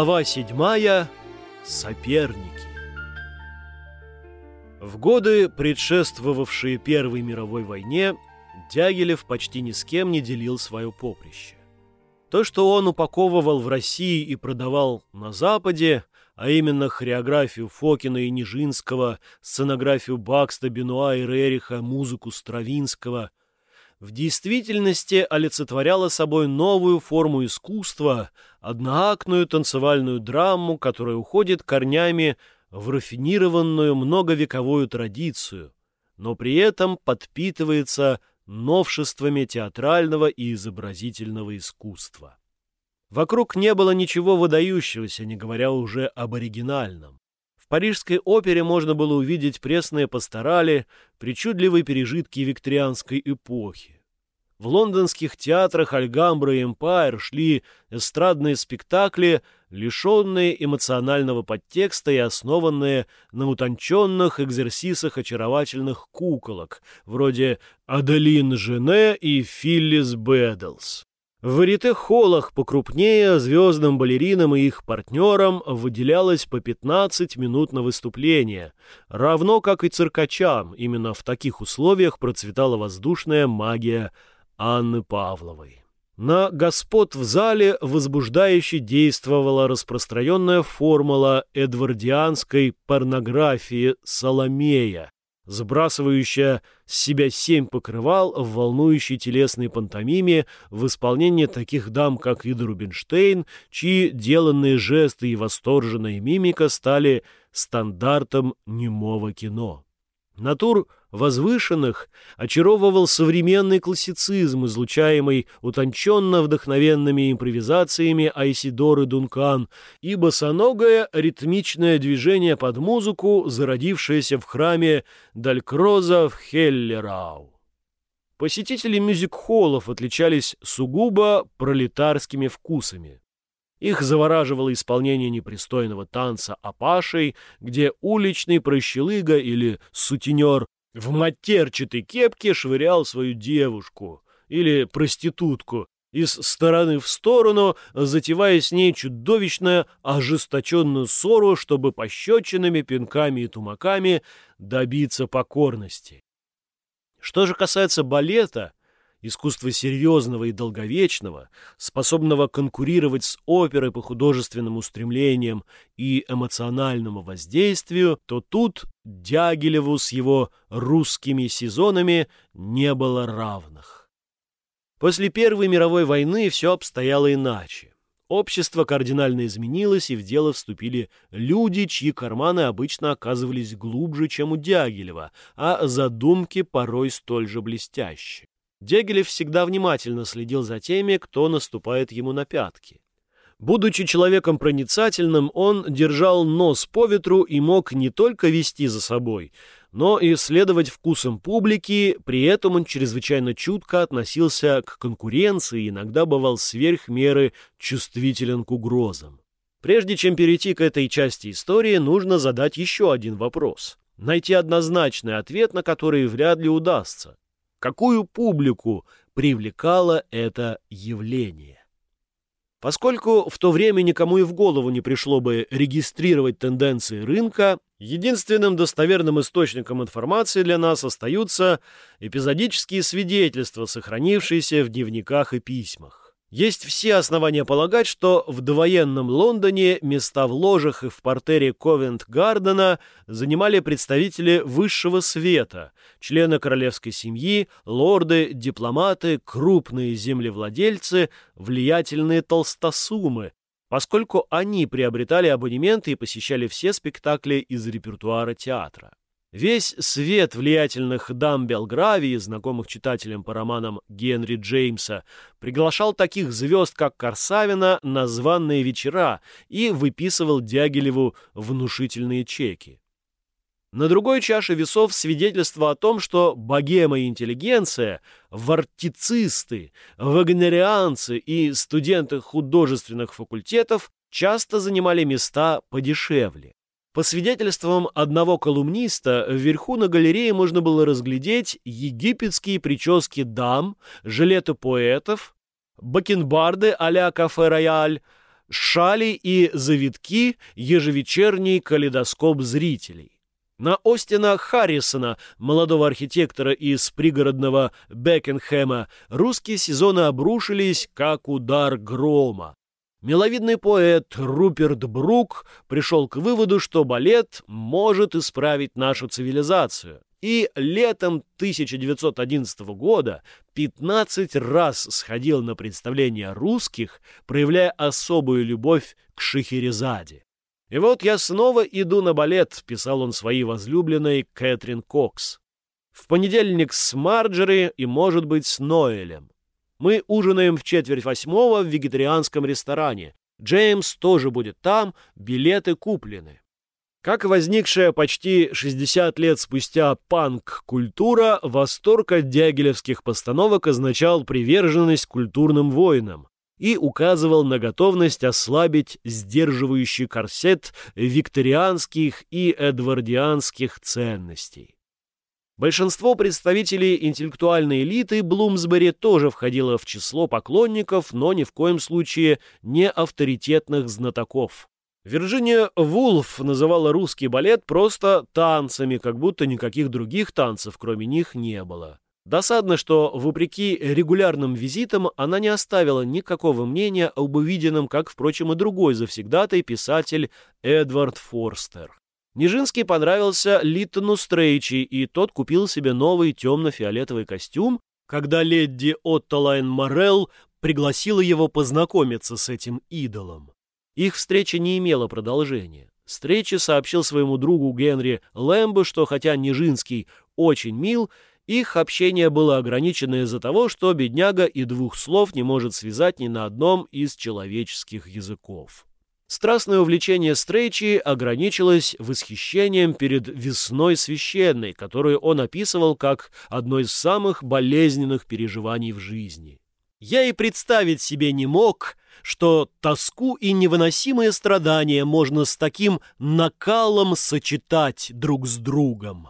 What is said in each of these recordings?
Глава седьмая. Соперники. В годы, предшествовавшие Первой мировой войне, Дягилев почти ни с кем не делил свое поприще. То, что он упаковывал в России и продавал на Западе, а именно хореографию Фокина и Нижинского, сценографию Бакста, Бенуа и Рериха, музыку Стравинского – в действительности олицетворяла собой новую форму искусства, одноактную танцевальную драму, которая уходит корнями в рафинированную многовековую традицию, но при этом подпитывается новшествами театрального и изобразительного искусства. Вокруг не было ничего выдающегося, не говоря уже об оригинальном. В парижской опере можно было увидеть пресные пасторали, причудливые пережитки викторианской эпохи. В лондонских театрах Альгамбра и Эмпайр шли эстрадные спектакли, лишенные эмоционального подтекста и основанные на утонченных экзерсисах очаровательных куколок, вроде Аделин Жене и Филлис Бэддлс. В варите-холлах покрупнее звездным балеринам и их партнерам выделялось по 15 минут на выступление, равно как и циркачам, именно в таких условиях процветала воздушная магия Анны Павловой. На господ в зале возбуждающе действовала распространенная формула эдвардианской порнографии «Соломея», сбрасывающая с себя семь покрывал в волнующей телесной пантомиме в исполнении таких дам, как Ида Рубинштейн, чьи деланные жесты и восторженная мимика стали стандартом немого кино. Натур возвышенных очаровывал современный классицизм, излучаемый утонченно вдохновенными импровизациями Айсидоры Дункан и босоногое ритмичное движение под музыку, зародившееся в храме Далькроза в Хеллерау. Посетители мюзик-холлов отличались сугубо пролетарскими вкусами. Их завораживало исполнение непристойного танца апашей, где уличный прощелыга или сутенер в матерчатой кепке швырял свою девушку или проститутку из стороны в сторону, затевая с ней чудовищную ожесточенную ссору, чтобы пощечинами, пинками и тумаками добиться покорности. Что же касается балета, искусства серьезного и долговечного, способного конкурировать с оперой по художественным устремлениям и эмоциональному воздействию, то тут Дягилеву с его русскими сезонами не было равных. После Первой мировой войны все обстояло иначе. Общество кардинально изменилось, и в дело вступили люди, чьи карманы обычно оказывались глубже, чем у Дягилева, а задумки порой столь же блестящие. Дягилев всегда внимательно следил за теми, кто наступает ему на пятки. Будучи человеком проницательным, он держал нос по ветру и мог не только вести за собой, но и следовать вкусам публики, при этом он чрезвычайно чутко относился к конкуренции и иногда бывал сверх меры чувствителен к угрозам. Прежде чем перейти к этой части истории, нужно задать еще один вопрос. Найти однозначный ответ, на который вряд ли удастся. Какую публику привлекало это явление? Поскольку в то время никому и в голову не пришло бы регистрировать тенденции рынка, единственным достоверным источником информации для нас остаются эпизодические свидетельства, сохранившиеся в дневниках и письмах. Есть все основания полагать, что в довоенном Лондоне места в ложах и в портере Ковент-Гардена занимали представители высшего света, члены королевской семьи, лорды, дипломаты, крупные землевладельцы, влиятельные толстосумы, поскольку они приобретали абонементы и посещали все спектакли из репертуара театра. Весь свет влиятельных дам Белгравии, знакомых читателям по романам Генри Джеймса, приглашал таких звезд, как Корсавина, на званные вечера и выписывал Дягилеву внушительные чеки. На другой чаше весов свидетельство о том, что богема и интеллигенция, вартицисты, вагнерианцы и студенты художественных факультетов часто занимали места подешевле. По свидетельствам одного колумниста, вверху на галерее можно было разглядеть египетские прически дам, жилеты поэтов, бакенбарды а-ля кафе «Рояль», шали и завитки, ежевечерний калейдоскоп зрителей. На Остина Харрисона, молодого архитектора из пригородного Бекенхэма, русские сезоны обрушились, как удар грома. Миловидный поэт Руперт Брук пришел к выводу, что балет может исправить нашу цивилизацию. И летом 1911 года 15 раз сходил на представления русских, проявляя особую любовь к Шахерезаде. «И вот я снова иду на балет», — писал он своей возлюбленной Кэтрин Кокс. «В понедельник с Марджери и, может быть, с Ноэлем. Мы ужинаем в четверть восьмого в вегетарианском ресторане. Джеймс тоже будет там, билеты куплены». Как возникшая почти 60 лет спустя панк-культура, восторг от дягилевских постановок означал приверженность культурным войнам и указывал на готовность ослабить сдерживающий корсет викторианских и эдвардианских ценностей. Большинство представителей интеллектуальной элиты Блумсбери тоже входило в число поклонников, но ни в коем случае не авторитетных знатоков. Вирджиния Вулф называла русский балет просто танцами, как будто никаких других танцев, кроме них, не было. Досадно, что, вопреки регулярным визитам, она не оставила никакого мнения об увиденном, как, впрочем, и другой завсегдатый писатель Эдвард Форстер. Нижинский понравился Литтону Стрейчи, и тот купил себе новый темно-фиолетовый костюм, когда леди Оттолайн Морелл пригласила его познакомиться с этим идолом. Их встреча не имела продолжения. Стрейчи сообщил своему другу Генри Лэмбо, что хотя Нижинский очень мил, их общение было ограничено из-за того, что бедняга и двух слов не может связать ни на одном из человеческих языков. Страстное увлечение Стрейчи ограничилось восхищением перед «Весной священной», которую он описывал как одно из самых болезненных переживаний в жизни. «Я и представить себе не мог, что тоску и невыносимые страдания можно с таким накалом сочетать друг с другом».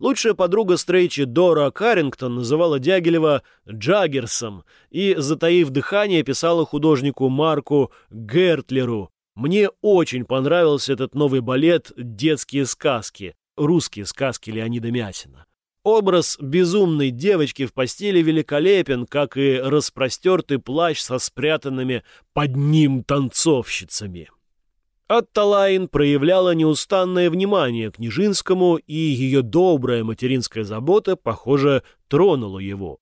Лучшая подруга Стрейчи Дора Каррингтон называла Дягилева Джаггерсом и, затаив дыхание, писала художнику Марку Гертлеру «Мне очень понравился этот новый балет «Детские сказки», русские сказки Леонида Мясина. Образ безумной девочки в постели великолепен, как и распростертый плащ со спрятанными под ним танцовщицами. Атталайн проявляла неустанное внимание к Нижинскому, и ее добрая материнская забота, похоже, тронула его.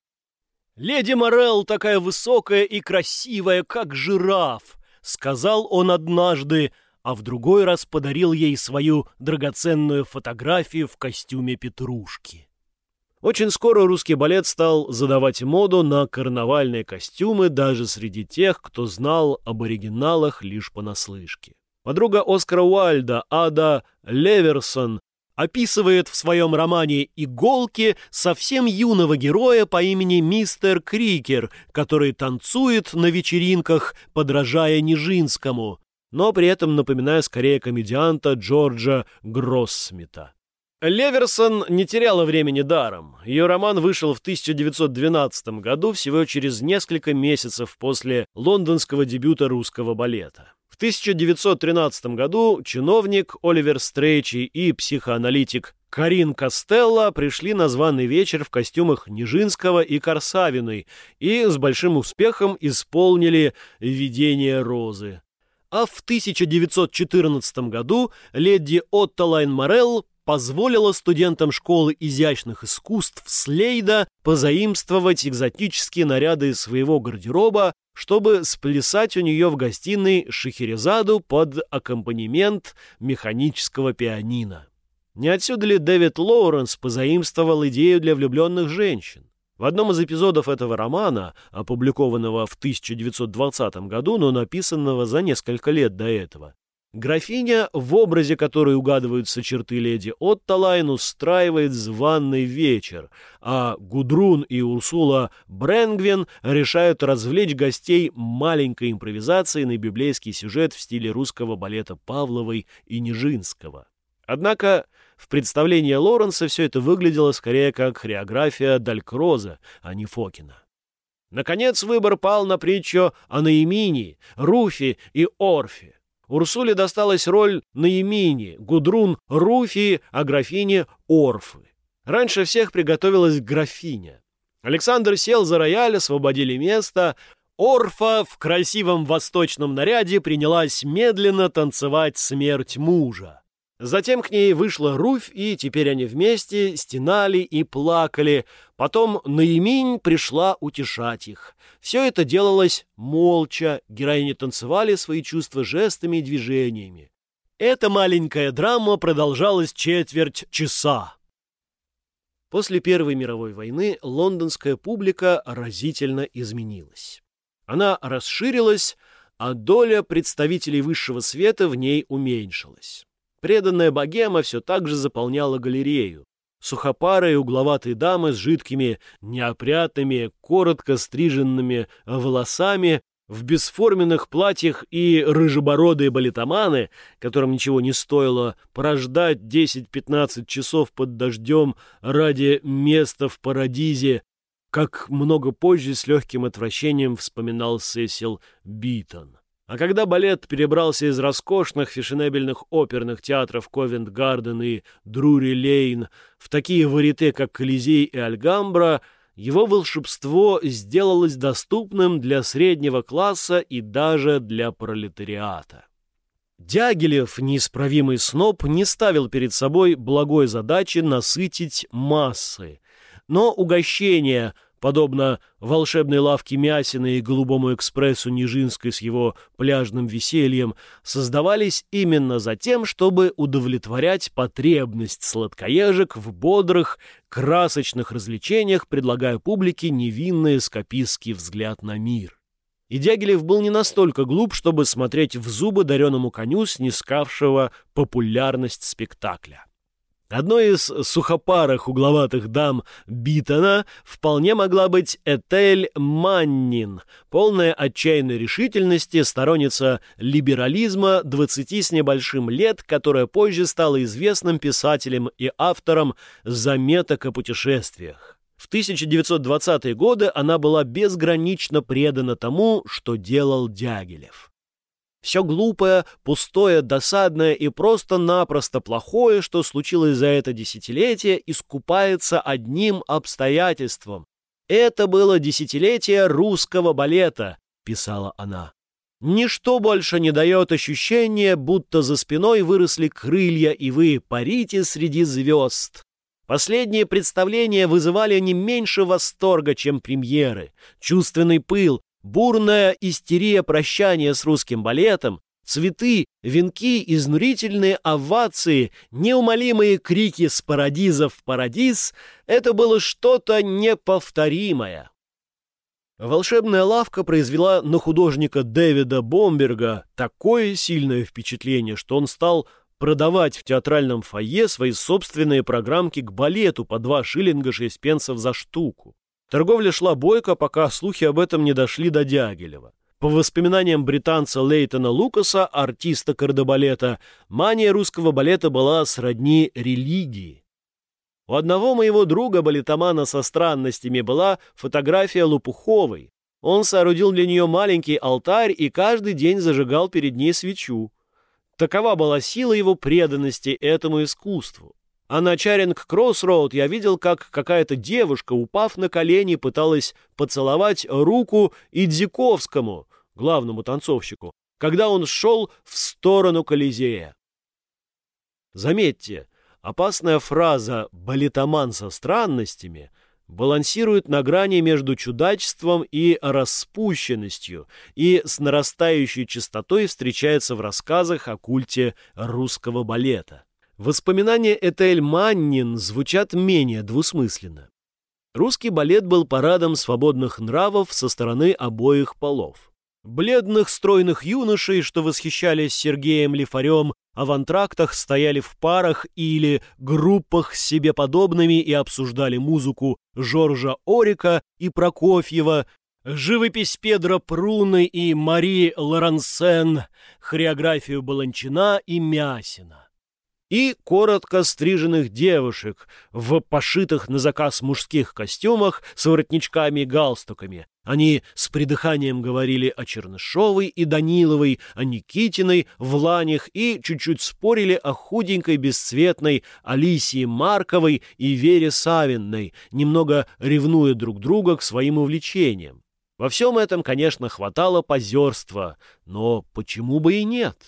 «Леди Морелл такая высокая и красивая, как жираф», — сказал он однажды, а в другой раз подарил ей свою драгоценную фотографию в костюме петрушки. Очень скоро русский балет стал задавать моду на карнавальные костюмы даже среди тех, кто знал об оригиналах лишь понаслышке. Подруга Оскара Уальда, Ада Леверсон, описывает в своем романе «Иголки» совсем юного героя по имени Мистер Крикер, который танцует на вечеринках, подражая Нижинскому, но при этом напоминая скорее комедианта Джорджа Гроссмита. Леверсон не теряла времени даром. Ее роман вышел в 1912 году, всего через несколько месяцев после лондонского дебюта русского балета. В 1913 году чиновник Оливер Стрейчи и психоаналитик Карин Костелло пришли на званый вечер в костюмах Нижинского и Корсавиной и с большим успехом исполнили «Видение розы». А в 1914 году леди Оттолайн Моррелл позволила студентам школы изящных искусств Слейда позаимствовать экзотические наряды из своего гардероба чтобы сплясать у нее в гостиной шахерезаду под аккомпанемент механического пианино. Не отсюда ли Дэвид Лоуренс позаимствовал идею для влюбленных женщин? В одном из эпизодов этого романа, опубликованного в 1920 году, но написанного за несколько лет до этого, Графиня, в образе которой угадываются черты леди Отталайн, устраивает званный вечер, а Гудрун и Урсула Бренгвен решают развлечь гостей маленькой импровизацией на библейский сюжет в стиле русского балета Павловой и Нижинского. Однако в представлении Лоренса все это выглядело скорее как хореография Далькроза, а не Фокина. Наконец выбор пал на притчу о Наимине, Руфи и Орфе. Урсуле досталась роль Наимини, Гудрун — Руфи, а графине — Орфы. Раньше всех приготовилась графиня. Александр сел за рояль, освободили место. Орфа в красивом восточном наряде принялась медленно танцевать смерть мужа. Затем к ней вышла Руфь, и теперь они вместе стенали и плакали. Потом Наиминь пришла утешать их. Все это делалось молча, героини танцевали свои чувства жестами и движениями. Эта маленькая драма продолжалась четверть часа. После Первой мировой войны лондонская публика разительно изменилась. Она расширилась, а доля представителей высшего света в ней уменьшилась. Преданная богема все так же заполняла галерею. Сухопарые угловатые дамы с жидкими, неопрятными, коротко стриженными волосами, в бесформенных платьях и рыжебородые балетоманы, которым ничего не стоило порождать 10-15 часов под дождем ради места в парадизе, как много позже с легким отвращением вспоминал Сесил Битон. А когда балет перебрался из роскошных фешенебельных оперных театров Ковент-Гарден и Друри-Лейн в такие варьете, как Колизей и Альгамбра, его волшебство сделалось доступным для среднего класса и даже для пролетариата. Дягилев, неисправимый сноб, не ставил перед собой благой задачи насытить массы, но угощение подобно волшебной лавке Мясина и голубому экспрессу Нижинской с его пляжным весельем, создавались именно за тем, чтобы удовлетворять потребность сладкоежек в бодрых, красочных развлечениях, предлагая публике невинный скопистский взгляд на мир. И Дягилев был не настолько глуп, чтобы смотреть в зубы дареному коню, снискавшего популярность спектакля. Одной из сухопарых угловатых дам Битона вполне могла быть Этель Маннин, полная отчаянной решительности, сторонница либерализма 20 с небольшим лет, которая позже стала известным писателем и автором заметок о путешествиях. В 1920-е годы она была безгранично предана тому, что делал Дягилев. Все глупое, пустое, досадное и просто-напросто плохое, что случилось за это десятилетие, искупается одним обстоятельством. «Это было десятилетие русского балета», — писала она. «Ничто больше не дает ощущения, будто за спиной выросли крылья, и вы парите среди звезд». Последние представления вызывали не меньше восторга, чем премьеры. Чувственный пыл, бурная истерия прощания с русским балетом, цветы, венки, изнурительные овации, неумолимые крики с парадиза в парадиз — это было что-то неповторимое. Волшебная лавка произвела на художника Дэвида Бомберга такое сильное впечатление, что он стал продавать в театральном фойе свои собственные программки к балету по два шиллинга шесть пенсов за штуку. Торговля шла бойко, пока слухи об этом не дошли до Дягилева. По воспоминаниям британца Лейтона Лукаса, артиста кардебалета, мания русского балета была сродни религии. У одного моего друга, балетомана со странностями, была фотография Лопуховой. Он соорудил для нее маленький алтарь и каждый день зажигал перед ней свечу. Такова была сила его преданности этому искусству. А на Чаринг-Кроссроуд я видел, как какая-то девушка, упав на колени, пыталась поцеловать руку Идзиковскому, главному танцовщику, когда он шел в сторону Колизея. Заметьте, опасная фраза «балетоман со странностями» балансирует на грани между чудачеством и распущенностью и с нарастающей частотой встречается в рассказах о культе русского балета. Воспоминания Этель Маннин звучат менее двусмысленно. Русский балет был парадом свободных нравов со стороны обоих полов. Бледных стройных юношей, что восхищались Сергеем Лифарем, а в антрактах стояли в парах или группах с себе подобными и обсуждали музыку Жоржа Орика и Прокофьева, живопись Педро Пруны и Мари Лорансен, хореографию Баланчина и Мясина. И коротко стриженных девушек в пошитых на заказ мужских костюмах с воротничками и галстуками. Они с придыханием говорили о Чернышовой и Даниловой, о Никитиной, Вланях и чуть-чуть спорили о худенькой бесцветной Алисии Марковой и Вере Савинной, немного ревнуя друг друга к своим увлечениям. Во всем этом, конечно, хватало позерства, но почему бы и нет?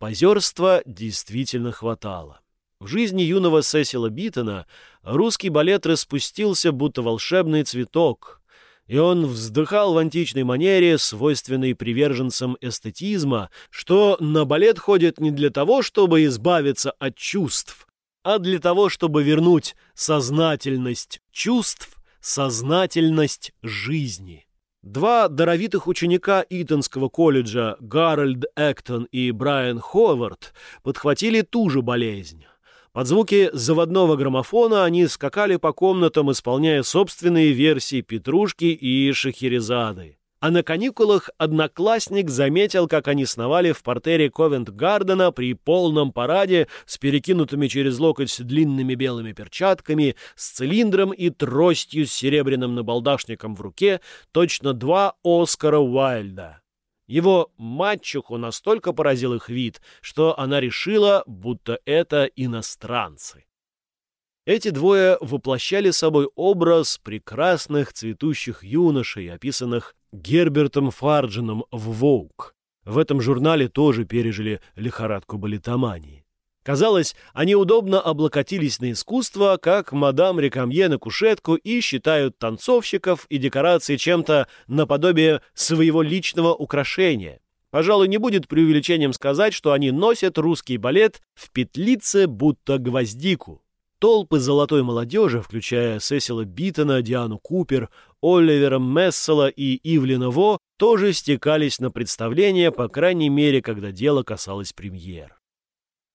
Позерства действительно хватало. В жизни юного Сесила Биттона русский балет распустился, будто волшебный цветок, и он вздыхал в античной манере, свойственной приверженцам эстетизма, что на балет ходит не для того, чтобы избавиться от чувств, а для того, чтобы вернуть сознательность чувств, сознательность жизни. Два даровитых ученика Итонского колледжа Гарольд Эктон и Брайан Ховард подхватили ту же болезнь. Под звуки заводного граммофона они скакали по комнатам, исполняя собственные версии Петрушки и Шахерезады. А на каникулах одноклассник заметил, как они сновали в портере Ковент-Гардена при полном параде с перекинутыми через локоть длинными белыми перчатками, с цилиндром и тростью с серебряным набалдашником в руке, точно два Оскара Уайльда. Его мачеху настолько поразил их вид, что она решила, будто это иностранцы. Эти двое воплощали собой образ прекрасных цветущих юношей, описанных Гербертом Фарджином в «Воук». В этом журнале тоже пережили лихорадку балетомании. Казалось, они удобно облокотились на искусство, как мадам Рекамье на кушетку, и считают танцовщиков и декорации чем-то наподобие своего личного украшения. Пожалуй, не будет преувеличением сказать, что они носят русский балет в петлице, будто гвоздику. Толпы золотой молодежи, включая Сесила Биттона, Диану Купер, Оливера Мессела и Ивлина Во, тоже стекались на представление, по крайней мере, когда дело касалось премьер.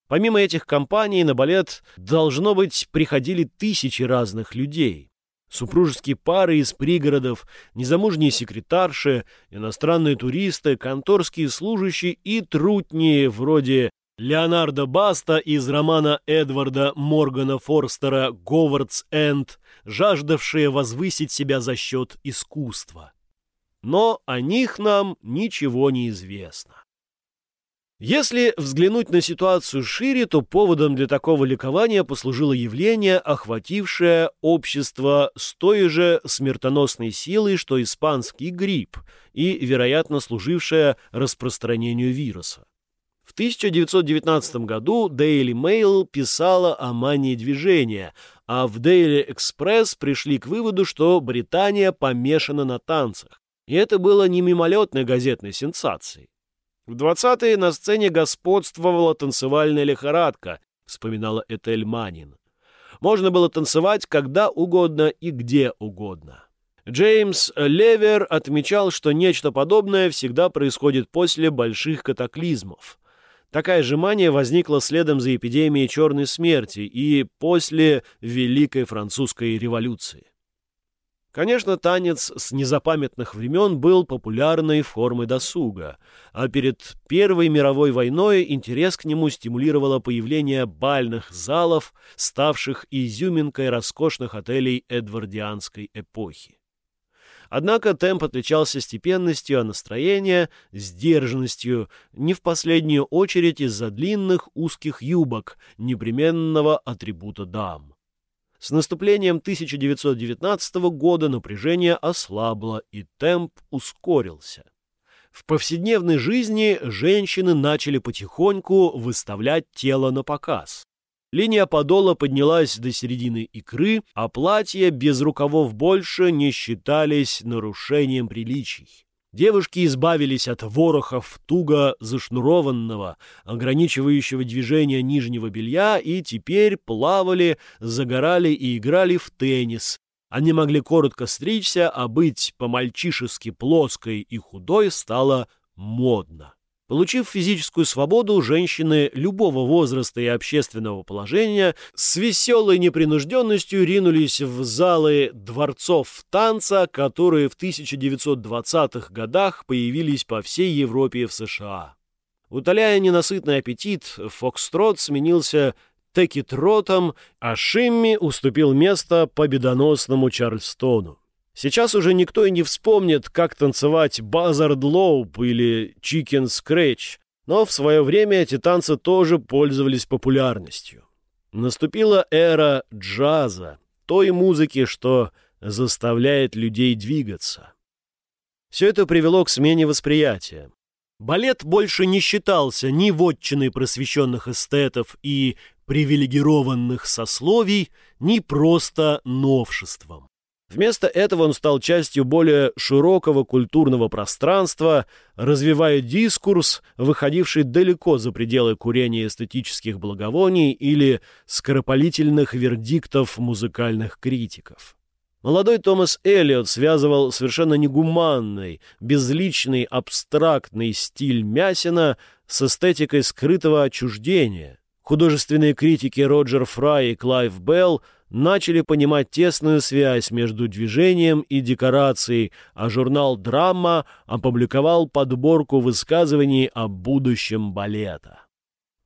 Помимо этих компаний на балет, должно быть, приходили тысячи разных людей. Супружеские пары из пригородов, незамужние секретарши, иностранные туристы, конторские служащие и трутни вроде Леонардо Баста из романа Эдварда Моргана Форстера «Говардс Энд», жаждавшие возвысить себя за счет искусства. Но о них нам ничего не известно. Если взглянуть на ситуацию шире, то поводом для такого ликования послужило явление, охватившее общество с той же смертоносной силой, что испанский грипп, и, вероятно, служившее распространению вируса. В 1919 году Daily Mail писала о мании движения, а в Daily Express пришли к выводу, что Британия помешана на танцах. И это было не мимолетной газетной сенсацией. В 20-е на сцене господствовала танцевальная лихорадка, вспоминала Этель Манин. Можно было танцевать когда угодно и где угодно. Джеймс Левер отмечал, что нечто подобное всегда происходит после больших катаклизмов. Такая же мания возникла следом за эпидемией черной смерти и после Великой Французской революции. Конечно, танец с незапамятных времен был популярной формой досуга, а перед Первой мировой войной интерес к нему стимулировало появление бальных залов, ставших изюминкой роскошных отелей эдвардианской эпохи. Однако темп отличался степенностью, а настроение — сдержанностью, не в последнюю очередь из-за длинных узких юбок, непременного атрибута дам. С наступлением 1919 года напряжение ослабло и темп ускорился. В повседневной жизни женщины начали потихоньку выставлять тело на показ. Линия подола поднялась до середины икры, а платья без рукавов больше не считались нарушением приличий. Девушки избавились от ворохов туго зашнурованного, ограничивающего движение нижнего белья и теперь плавали, загорали и играли в теннис. Они могли коротко стричься, а быть по-мальчишески плоской и худой стало модно. Получив физическую свободу, женщины любого возраста и общественного положения с веселой непринужденностью ринулись в залы дворцов танца, которые в 1920-х годах появились по всей Европе и в США. Утоляя ненасытный аппетит, фокстрот сменился тёрки-тротом, а Шимми уступил место победоносному Чарльстону. Сейчас уже никто и не вспомнит, как танцевать buzzard lope или chicken scratch, но в свое время эти танцы тоже пользовались популярностью. Наступила эра джаза, той музыки, что заставляет людей двигаться. Все это привело к смене восприятия. Балет больше не считался ни вотчиной просвещенных эстетов и привилегированных сословий, ни просто новшеством. Вместо этого он стал частью более широкого культурного пространства, развивая дискурс, выходивший далеко за пределы курения эстетических благовоний или скоропалительных вердиктов музыкальных критиков. Молодой Томас Эллиот связывал совершенно негуманный, безличный, абстрактный стиль Мясина с эстетикой скрытого отчуждения. Художественные критики Роджер Фрай и Клайв Белл начали понимать тесную связь между движением и декорацией, а журнал «Драма» опубликовал подборку высказываний о будущем балета.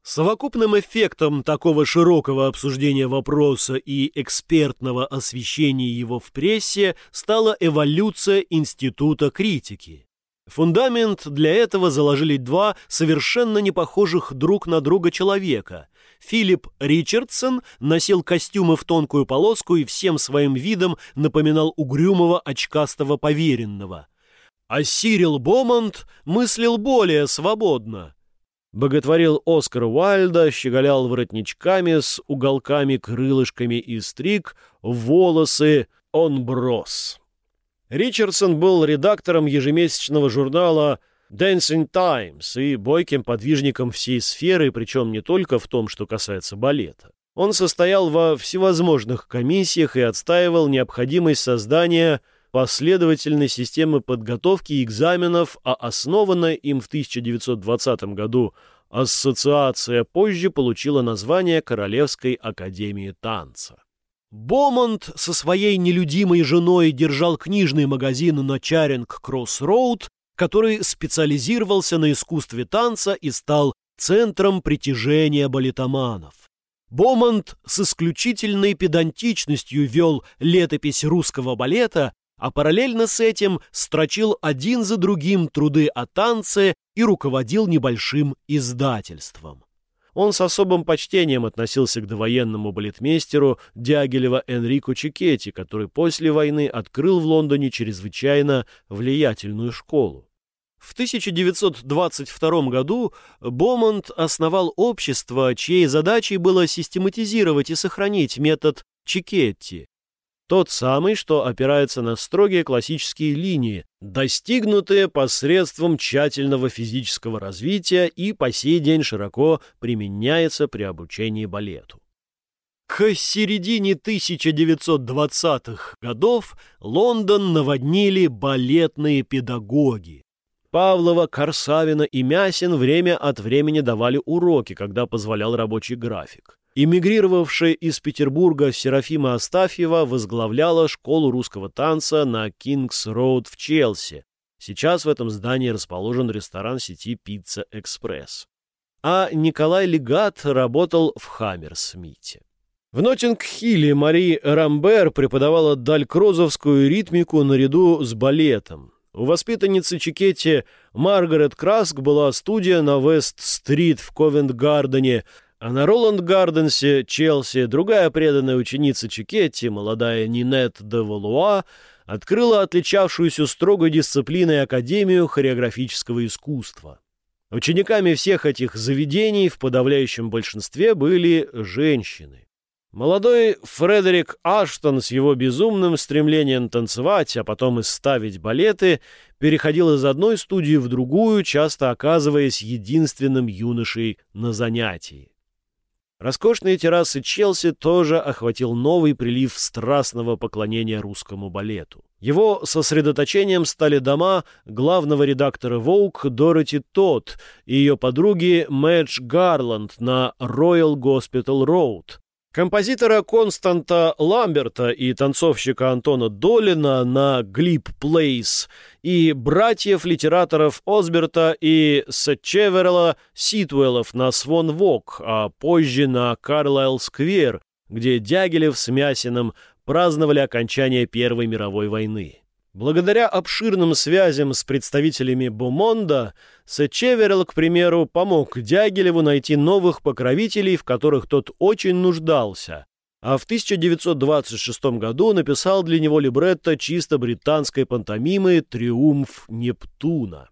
Совокупным эффектом такого широкого обсуждения вопроса и экспертного освещения его в прессе стала эволюция Института критики. Фундамент для этого заложили два совершенно непохожих друг на друга человека. Филипп Ричардсон носил костюмы в тонкую полоску и всем своим видом напоминал угрюмого очкастого поверенного. А Сирил Бомонд мыслил более свободно. Боготворил Оскар Уайльда, щеголял воротничками с уголками-крылышками и стриг волосы он брос. Ричардсон был редактором ежемесячного журнала Dancing Times и бойким подвижником всей сферы, причем не только в том, что касается балета. Он состоял во всевозможных комиссиях и отстаивал необходимость создания последовательной системы подготовки экзаменов, а основанная им в 1920 году ассоциация позже получила название Королевской академии танца. Бомонд со своей нелюдимой женой держал книжный магазин на Чаринг-Кросс-Роуд, который специализировался на искусстве танца и стал центром притяжения балетоманов. Бомонд с исключительной педантичностью вел летопись русского балета, а параллельно с этим строчил один за другим труды о танце и руководил небольшим издательством. Он с особым почтением относился к довоенному балетмейстеру Дягилева Энрико Чикетти, который после войны открыл в Лондоне чрезвычайно влиятельную школу. В 1922 году Бомонд основал общество, чьей задачей было систематизировать и сохранить метод Чикетти, тот самый, что опирается на строгие классические линии, достигнутые посредством тщательного физического развития и по сей день широко применяется при обучении балету. К середине 1920-х годов Лондон наводнили балетные педагоги. Павлова, Корсавина и Мясин время от времени давали уроки, когда позволял рабочий график. Эмигрировавшая из Петербурга Серафима Астафьева возглавляла школу русского танца на Кингс-Роуд в Челси. Сейчас в этом здании расположен ресторан сети «Пицца Экспресс». А Николай Легат работал в Хаммерсмите. В Ноттинг-Хилле Мари Рамбер преподавала далькрозовскую ритмику наряду с балетом. У воспитанницы Чикетти Маргарет Краск была студия на Вест-стрит в Ковент-Гардене, а на Роланд-Гарденсе, Челси, другая преданная ученица Чикетти, молодая Нинет де Валуа, открыла отличавшуюся строгой дисциплиной Академию хореографического искусства. Учениками всех этих заведений в подавляющем большинстве были женщины. Молодой Фредерик Аштон с его безумным стремлением танцевать, а потом и ставить балеты, переходил из одной студии в другую, часто оказываясь единственным юношей на занятии. Роскошные террасы Челси тоже охватил новый прилив страстного поклонения русскому балету. Его сосредоточением стали дома главного редактора Vogue Дороти Тодд и ее подруги Мэдж Гарланд на Royal Hospital Road. Композитора Константа Ламберта и танцовщика Антона Долина на Глип Плейс и братьев-литераторов Осберта и Сетчеверла Ситуэлов на Свон Вок, а позже на Карлайл Сквер, где Дягилев с Мясиным праздновали окончание Первой мировой войны. Благодаря обширным связям с представителями Бомонда, Сечеверл, к примеру, помог Дягилеву найти новых покровителей, в которых тот очень нуждался, а в 1926 году написал для него либретто чисто британской пантомимы «Триумф Нептуна».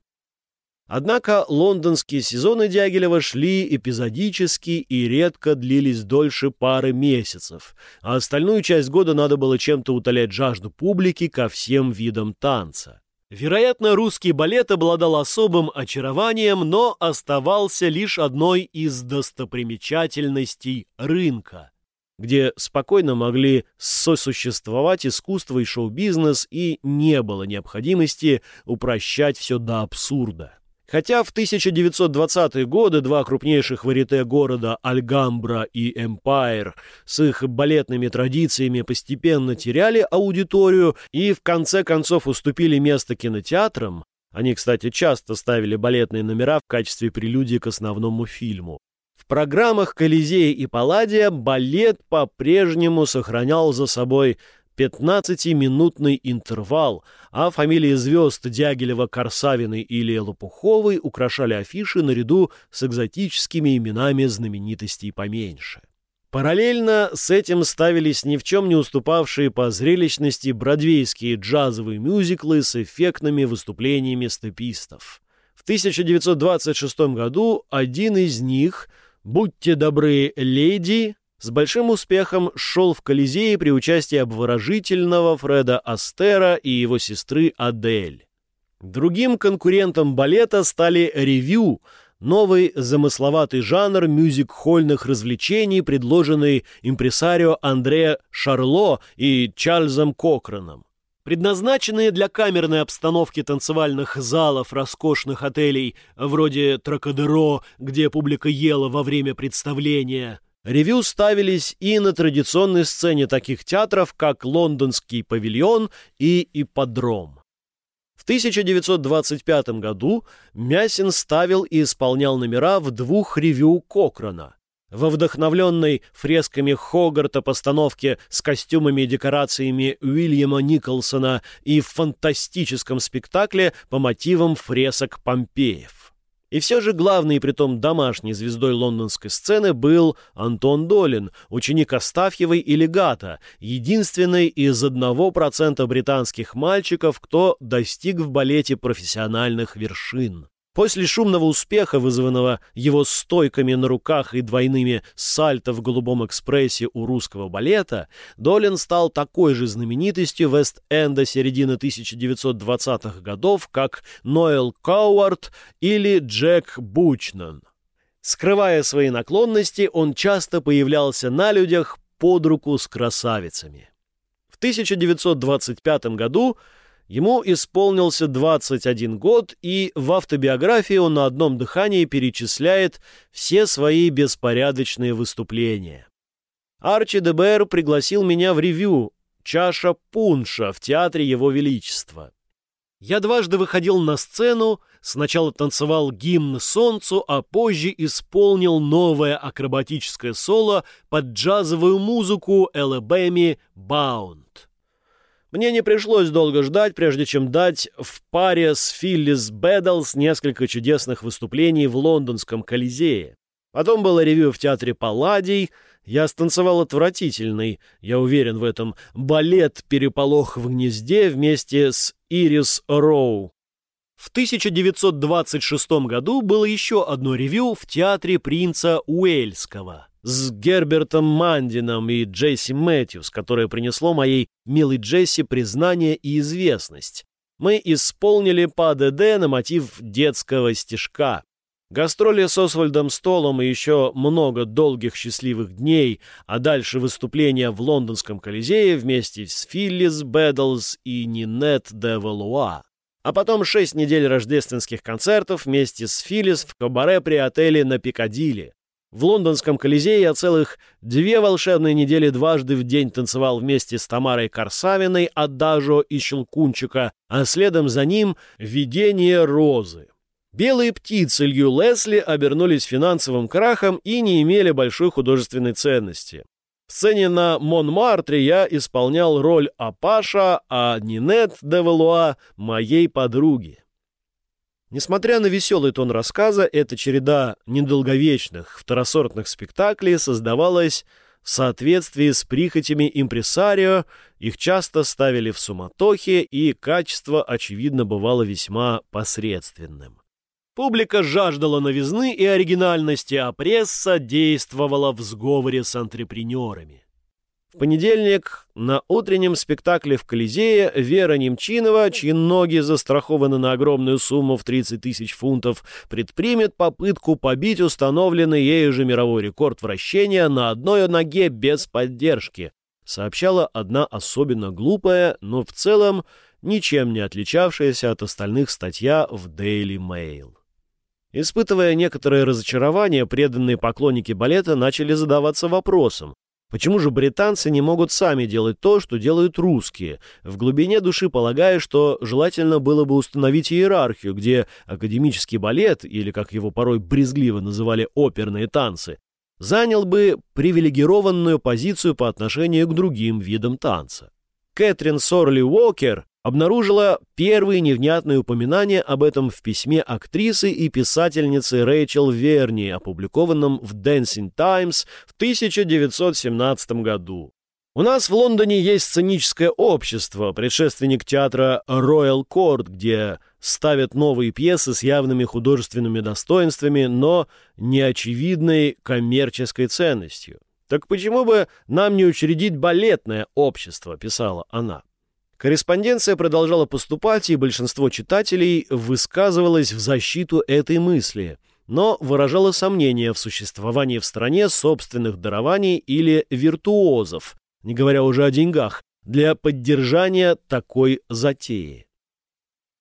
Однако лондонские сезоны Дягилева шли эпизодически и редко длились дольше пары месяцев, а остальную часть года надо было чем-то утолять жажду публики ко всем видам танца. Вероятно, русский балет обладал особым очарованием, но оставался лишь одной из достопримечательностей рынка, где спокойно могли сосуществовать искусство и шоу-бизнес, и не было необходимости упрощать все до абсурда. Хотя в 1920-е годы два крупнейших варите города Альгамбра и Эмпайр с их балетными традициями постепенно теряли аудиторию и в конце концов уступили место кинотеатрам, они, кстати, часто ставили балетные номера в качестве прелюдии к основному фильму. В программах «Колизея» и «Палладия» балет по-прежнему сохранял за собой 15-минутный интервал, а фамилии звезд Дягилева, Корсавиной или Лопуховой украшали афиши наряду с экзотическими именами знаменитостей поменьше. Параллельно с этим ставились ни в чем не уступавшие по зрелищности бродвейские джазовые мюзиклы с эффектными выступлениями степистов. В 1926 году один из них «Будьте добры, леди» с большим успехом шел в Колизее при участии обворожительного Фреда Астера и его сестры Адель. Другим конкурентом балета стали ревью, новый замысловатый жанр мюзик-хольных развлечений, предложенный импресарио Андре Шарло и Чарльзом Кокроном. Предназначенные для камерной обстановки танцевальных залов роскошных отелей, вроде Тракадеро, где публика ела во время представления – Ревю ставились и на традиционной сцене таких театров, как Лондонский павильон и Ипподром. В 1925 году Мясин ставил и исполнял номера в двух ревю Кокрона. Во вдохновленной фресками Хогарта постановке с костюмами и декорациями Уильяма Николсона и в фантастическом спектакле по мотивам фресок Помпеев. И все же главной, притом домашней звездой лондонской сцены был Антон Долин, ученик Астафьевой и Легата, единственный из одного процента британских мальчиков, кто достиг в балете профессиональных вершин. После шумного успеха, вызванного его стойками на руках и двойными сальто в «Голубом экспрессе» у русского балета, Долин стал такой же знаменитостью Вест-Энда середины 1920-х годов, как Ноэл Кауарт или Джек Бучнан. Скрывая свои наклонности, он часто появлялся на людях под руку с красавицами. В 1925 году Ему исполнился 21 год, и в автобиографии он на одном дыхании перечисляет все свои беспорядочные выступления. Арчи Дебер пригласил меня в ревю «Чаша пунша» в Театре Его Величества. Я дважды выходил на сцену, сначала танцевал гимн солнцу, а позже исполнил новое акробатическое соло под джазовую музыку Элэбэми «Баунд». Мне не пришлось долго ждать, прежде чем дать в паре с Филлис Бэддлс несколько чудесных выступлений в лондонском Колизее. Потом было ревью в театре Палладий. Я станцевал отвратительный, я уверен в этом, балет «Переполох в гнезде» вместе с Ирис Роу. В 1926 году было еще одно ревью в театре принца Уэльского с Гербертом Мандином и Джесси Мэтьюс, которое принесло моей милой Джесси признание и известность. Мы исполнили по на мотив детского стишка. Гастроли с Освальдом Столом и еще много долгих счастливых дней, а дальше выступления в лондонском Колизее вместе с Филлис Бэддлс и Нинет де Валуа. А потом шесть недель рождественских концертов вместе с Филлис в кабаре при отеле на Пикадилли. В лондонском Колизее я целых две волшебные недели дважды в день танцевал вместе с Тамарой Корсавиной, Адажо и Щелкунчика, а следом за ним «Видение розы». Белые птицы Лью Лесли обернулись финансовым крахом и не имели большой художественной ценности. В сцене на Монмартре я исполнял роль Апаша, а Нинет де Валуа — моей подруги. Несмотря на веселый тон рассказа, эта череда недолговечных, второсортных спектаклей создавалась в соответствии с прихотями импресарио, их часто ставили в суматохе, и качество, очевидно, бывало весьма посредственным. Публика жаждала новизны и оригинальности, а пресса действовала в сговоре с антрепренерами. Понедельник на утреннем спектакле в Колизее Вера Немчинова, чьи ноги застрахованы на огромную сумму в 30 тысяч фунтов, предпримет попытку побить установленный ею же мировой рекорд вращения на одной ноге без поддержки, сообщала одна особенно глупая, но в целом ничем не отличавшаяся от остальных статья в Daily Mail. Испытывая некоторое разочарование, преданные поклонники балета начали задаваться вопросом, Почему же британцы не могут сами делать то, что делают русские, в глубине души полагая, что желательно было бы установить иерархию, где академический балет, или, как его порой брезгливо называли, оперные танцы, занял бы привилегированную позицию по отношению к другим видам танца. Кэтрин Сорли Уокер обнаружила первые невнятные упоминания об этом в письме актрисы и писательницы Рэйчел Верни, опубликованном в Dancing Times в 1917 году. У нас в Лондоне есть сценическое общество, предшественник театра Royal Court, где ставят новые пьесы с явными художественными достоинствами, но неочевидной коммерческой ценностью. Так почему бы нам не учредить балетное общество, писала она. Корреспонденция продолжала поступать, и большинство читателей высказывалось в защиту этой мысли, но выражало сомнение в существовании в стране собственных дарований или виртуозов, не говоря уже о деньгах, для поддержания такой затеи.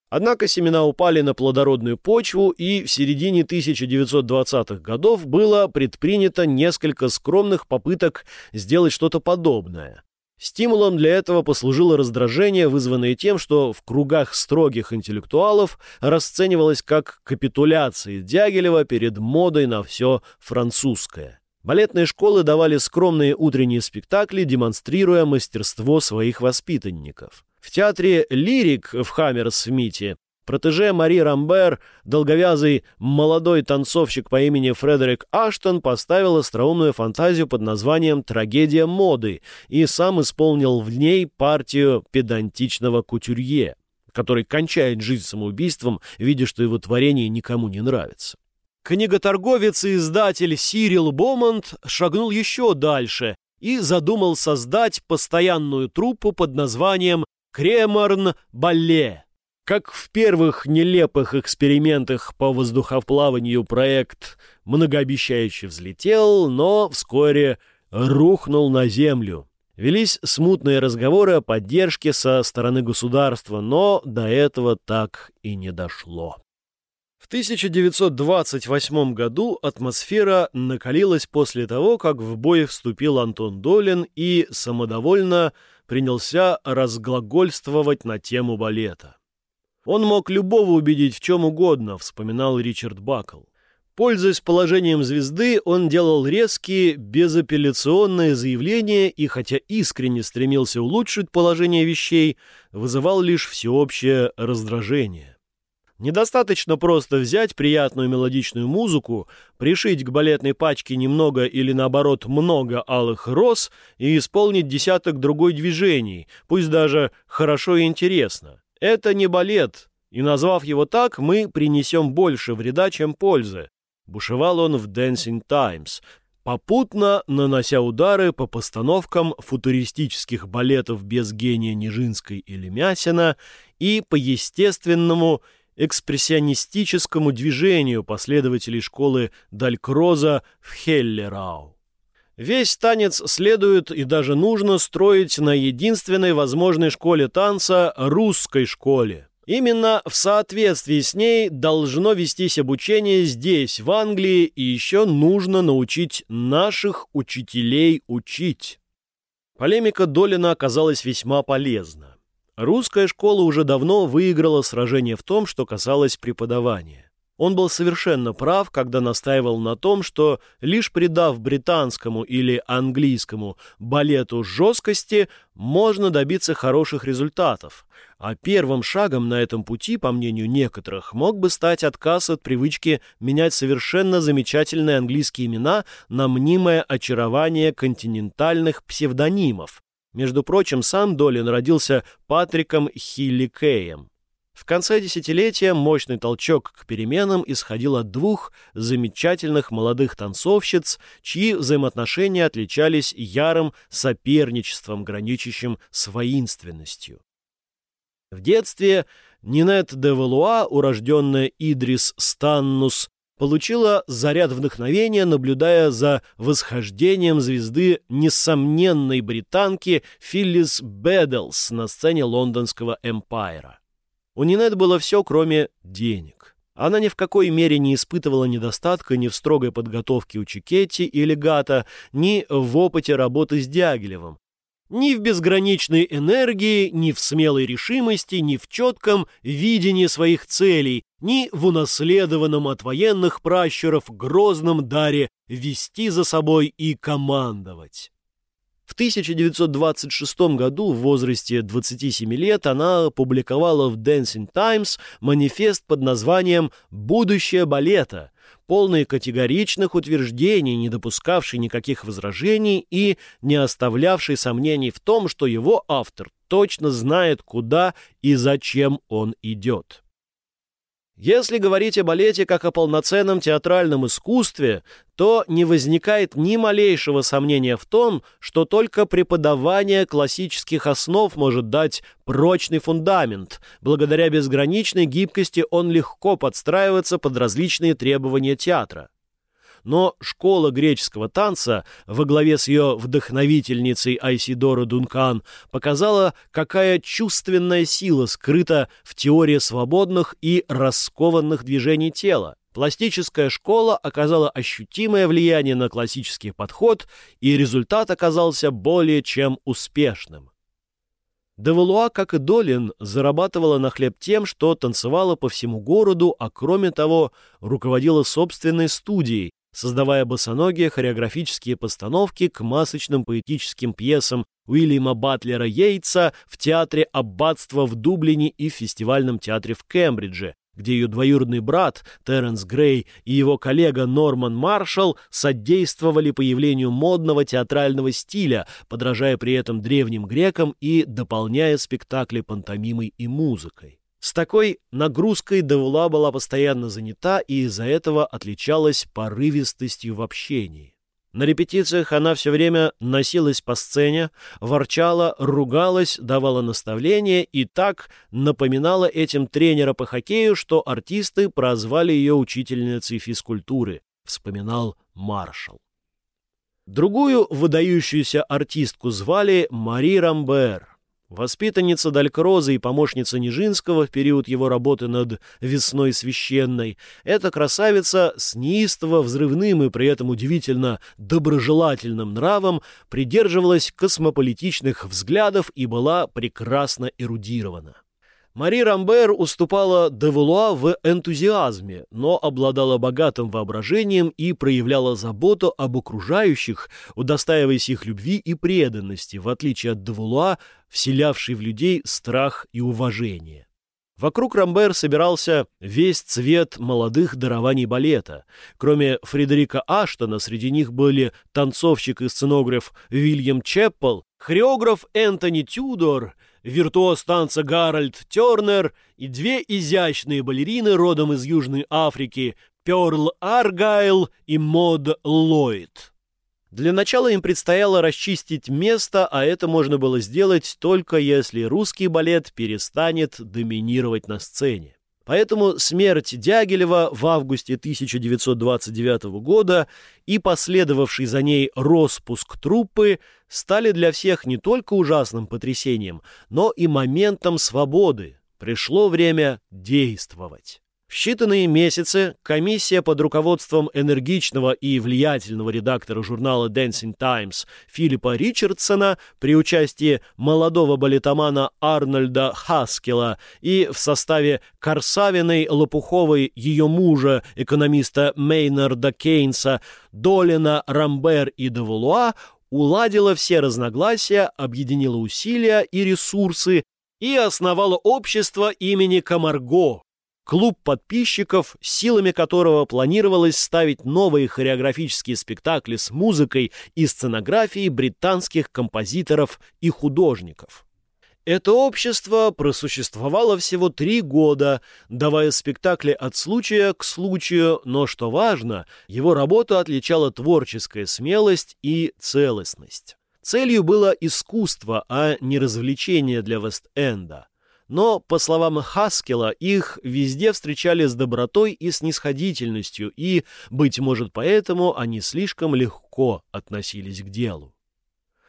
Однако семена упали на плодородную почву, и в середине 1920-х годов было предпринято несколько скромных попыток сделать что-то подобное. Стимулом для этого послужило раздражение, вызванное тем, что в кругах строгих интеллектуалов расценивалось как капитуляция Дягилева перед модой на все французское. Балетные школы давали скромные утренние спектакли, демонстрируя мастерство своих воспитанников. В театре «Лирик» в Хаммерсмите Протеже Мари Рамбер, долговязый молодой танцовщик по имени Фредерик Аштон, поставил остроумную фантазию под названием «Трагедия моды» и сам исполнил в ней партию педантичного кутюрье, который кончает жизнь самоубийством, видя, что его творение никому не нравится. Книготорговец и издатель Сирил Бомонд шагнул еще дальше и задумал создать постоянную труппу под названием «Креморн-балет». Как в первых нелепых экспериментах по воздухоплаванию проект многообещающе взлетел, но вскоре рухнул на землю. Велись смутные разговоры о поддержке со стороны государства, но до этого так и не дошло. В 1928 году атмосфера накалилась после того, как в бой вступил Антон Долин и самодовольно принялся разглагольствовать на тему балета. Он мог любого убедить в чем угодно, вспоминал Ричард Бакл. Пользуясь положением звезды, он делал резкие, безапелляционные заявления и, хотя искренне стремился улучшить положение вещей, вызывал лишь всеобщее раздражение. Недостаточно просто взять приятную мелодичную музыку, пришить к балетной пачке немного или, наоборот, много алых роз и исполнить десяток другой движений, пусть даже хорошо и интересно. Это не балет, и назвав его так, мы принесем больше вреда, чем пользы. Бушевал он в Dancing Times, попутно нанося удары по постановкам футуристических балетов без гения Нижинской или Мясина и по естественному экспрессионистическому движению последователей школы Далькроза в Хеллерау. Весь танец следует и даже нужно строить на единственной возможной школе танца – русской школе. Именно в соответствии с ней должно вестись обучение здесь, в Англии, и еще нужно научить наших учителей учить. Полемика Долина оказалась весьма полезна. Русская школа уже давно выиграла сражение в том, что касалось преподавания. Он был совершенно прав, когда настаивал на том, что лишь придав британскому или английскому балету жесткости, можно добиться хороших результатов. А первым шагом на этом пути, по мнению некоторых, мог бы стать отказ от привычки менять совершенно замечательные английские имена на мнимое очарование континентальных псевдонимов. Между прочим, сам Долин родился Патриком Хилликеем. В конце десятилетия мощный толчок к переменам исходил от двух замечательных молодых танцовщиц, чьи взаимоотношения отличались ярым соперничеством, граничащим с воинственностью. В детстве Нинет де Валуа, урожденная Идрис Станнус, получила заряд вдохновения, наблюдая за восхождением звезды несомненной британки Филлис Бэддлс на сцене лондонского «Эмпайра». У Нинет было все, кроме денег. Она ни в какой мере не испытывала недостатка ни в строгой подготовке у Чикетти и легата, ни в опыте работы с Дягилевым. Ни в безграничной энергии, ни в смелой решимости, ни в четком видении своих целей, ни в унаследованном от военных пращуров грозном даре вести за собой и командовать. В 1926 году в возрасте 27 лет она публиковала в Dancing Times манифест под названием «Будущее балета», полный категоричных утверждений, не допускавший никаких возражений и не оставлявший сомнений в том, что его автор точно знает, куда и зачем он идет. Если говорить о балете как о полноценном театральном искусстве, то не возникает ни малейшего сомнения в том, что только преподавание классических основ может дать прочный фундамент. Благодаря безграничной гибкости он легко подстраивается под различные требования театра но школа греческого танца во главе с ее вдохновительницей Айсидора Дункан показала, какая чувственная сила скрыта в теории свободных и раскованных движений тела. Пластическая школа оказала ощутимое влияние на классический подход, и результат оказался более чем успешным. Девалуа, как и Долин, зарабатывала на хлеб тем, что танцевала по всему городу, а кроме того, руководила собственной студией, создавая босоногие хореографические постановки к масочным поэтическим пьесам Уильяма Батлера Йейтса в театре Аббатства в Дублине и в фестивальном театре в Кембридже, где ее двоюродный брат Терренс Грей и его коллега Норман Маршалл содействовали появлению модного театрального стиля, подражая при этом древним грекам и дополняя спектакли пантомимой и музыкой. С такой нагрузкой Девула была постоянно занята и из-за этого отличалась порывистостью в общении. На репетициях она все время носилась по сцене, ворчала, ругалась, давала наставления и так напоминала этим тренера по хоккею, что артисты прозвали ее учительницей физкультуры, вспоминал Маршал. Другую выдающуюся артистку звали Мари Рамбер. Воспитанница Далькроза и помощница Нижинского в период его работы над «Весной священной» эта красавица с неистово взрывным и при этом удивительно доброжелательным нравом придерживалась космополитичных взглядов и была прекрасно эрудирована. Мари Рамбер уступала Девулуа в энтузиазме, но обладала богатым воображением и проявляла заботу об окружающих, удостаиваясь их любви и преданности, в отличие от Девулуа, вселявшей в людей страх и уважение. Вокруг Рамбер собирался весь цвет молодых дарований балета. Кроме Фредерика Аштона, среди них были танцовщик и сценограф Вильям Чеппел, хореограф Энтони Тюдор — виртуоз танца Гарольд Тернер и две изящные балерины родом из Южной Африки Перл Аргайл и Мод Ллойд. Для начала им предстояло расчистить место, а это можно было сделать только если русский балет перестанет доминировать на сцене. Поэтому смерть Дягилева в августе 1929 года и последовавший за ней распуск труппы стали для всех не только ужасным потрясением, но и моментом свободы, пришло время действовать. В считанные месяцы комиссия под руководством энергичного и влиятельного редактора журнала Dancing Times Филиппа Ричардсона при участии молодого балетомана Арнольда Хаскела и в составе Корсавиной, Лопуховой, ее мужа, экономиста Мейнарда Кейнса, Долина, Рамбер и Девулуа уладила все разногласия, объединила усилия и ресурсы и основала общество имени Камарго, клуб подписчиков, силами которого планировалось ставить новые хореографические спектакли с музыкой и сценографией британских композиторов и художников. Это общество просуществовало всего три года, давая спектакли от случая к случаю, но, что важно, его работу отличала творческая смелость и целостность. Целью было искусство, а не развлечение для Вест-Энда. Но, по словам Хаскела, их везде встречали с добротой и снисходительностью, и, быть может, поэтому они слишком легко относились к делу.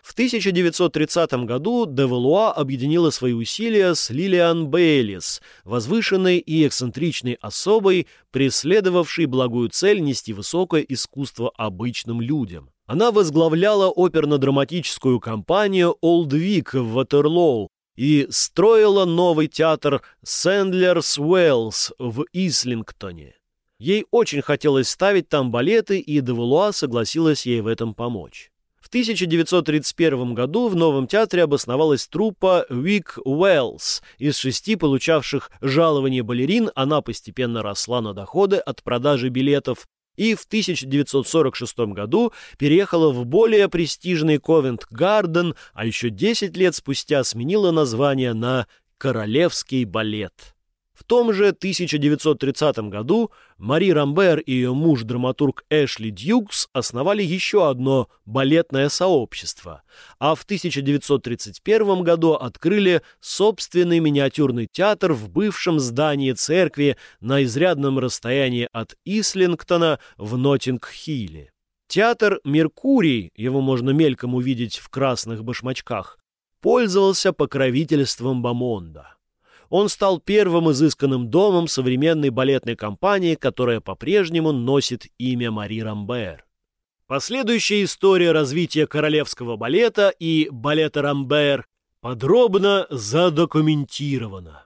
В 1930 году Девалуа объединила свои усилия с Лилиан Бейлис, возвышенной и эксцентричной особой, преследовавшей благую цель нести высокое искусство обычным людям. Она возглавляла оперно-драматическую компанию «Олдвик» в Ватерлоу, и строила новый театр Сэндлерс Уэллс в Ислингтоне. Ей очень хотелось ставить там балеты, и Девулуа согласилась ей в этом помочь. В 1931 году в новом театре обосновалась труппа Вик Уэллс. Из шести получавших жалование балерин она постепенно росла на доходы от продажи билетов и в 1946 году переехала в более престижный Ковент-Гарден, а еще 10 лет спустя сменила название на «Королевский балет». В том же 1930 году Мари Рамбер и ее муж-драматург Эшли Дьюкс основали еще одно балетное сообщество, а в 1931 году открыли собственный миниатюрный театр в бывшем здании церкви на изрядном расстоянии от Ислингтона в Нотинг-Хилле. Театр «Меркурий», его можно мельком увидеть в красных башмачках, пользовался покровительством Бамонда он стал первым изысканным домом современной балетной компании, которая по-прежнему носит имя Мари Рамбер. Последующая история развития королевского балета и балета Рамбер подробно задокументирована.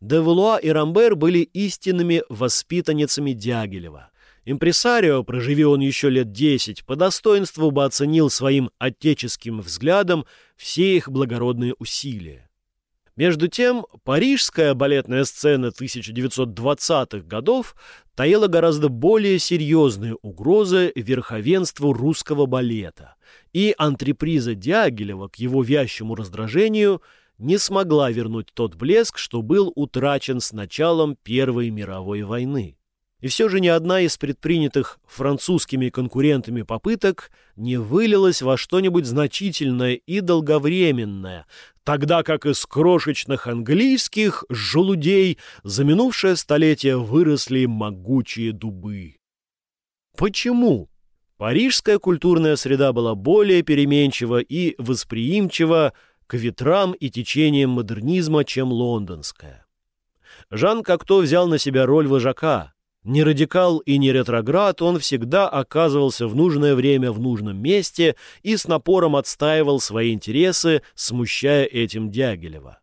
Девулуа и Рамбер были истинными воспитанницами Дягилева. Импресарио, проживи он еще лет десять, по достоинству бы оценил своим отеческим взглядом все их благородные усилия. Между тем, парижская балетная сцена 1920-х годов таила гораздо более серьезные угрозы верховенству русского балета, и антреприза Дягилева к его вящему раздражению не смогла вернуть тот блеск, что был утрачен с началом Первой мировой войны. И все же ни одна из предпринятых французскими конкурентами попыток не вылилась во что-нибудь значительное и долговременное, тогда как из крошечных английских желудей за минувшее столетие выросли могучие дубы. Почему? Парижская культурная среда была более переменчива и восприимчива к ветрам и течениям модернизма, чем лондонская. Жан Кокто взял на себя роль вожака – не радикал и не ретроград, он всегда оказывался в нужное время в нужном месте и с напором отстаивал свои интересы, смущая этим Дягилева.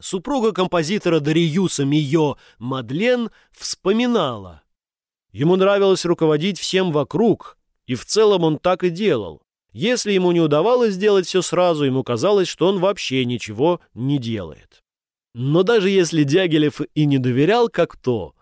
Супруга композитора Дариюса Мио Мадлен вспоминала. Ему нравилось руководить всем вокруг, и в целом он так и делал. Если ему не удавалось сделать все сразу, ему казалось, что он вообще ничего не делает. Но даже если Дягилев и не доверял как то,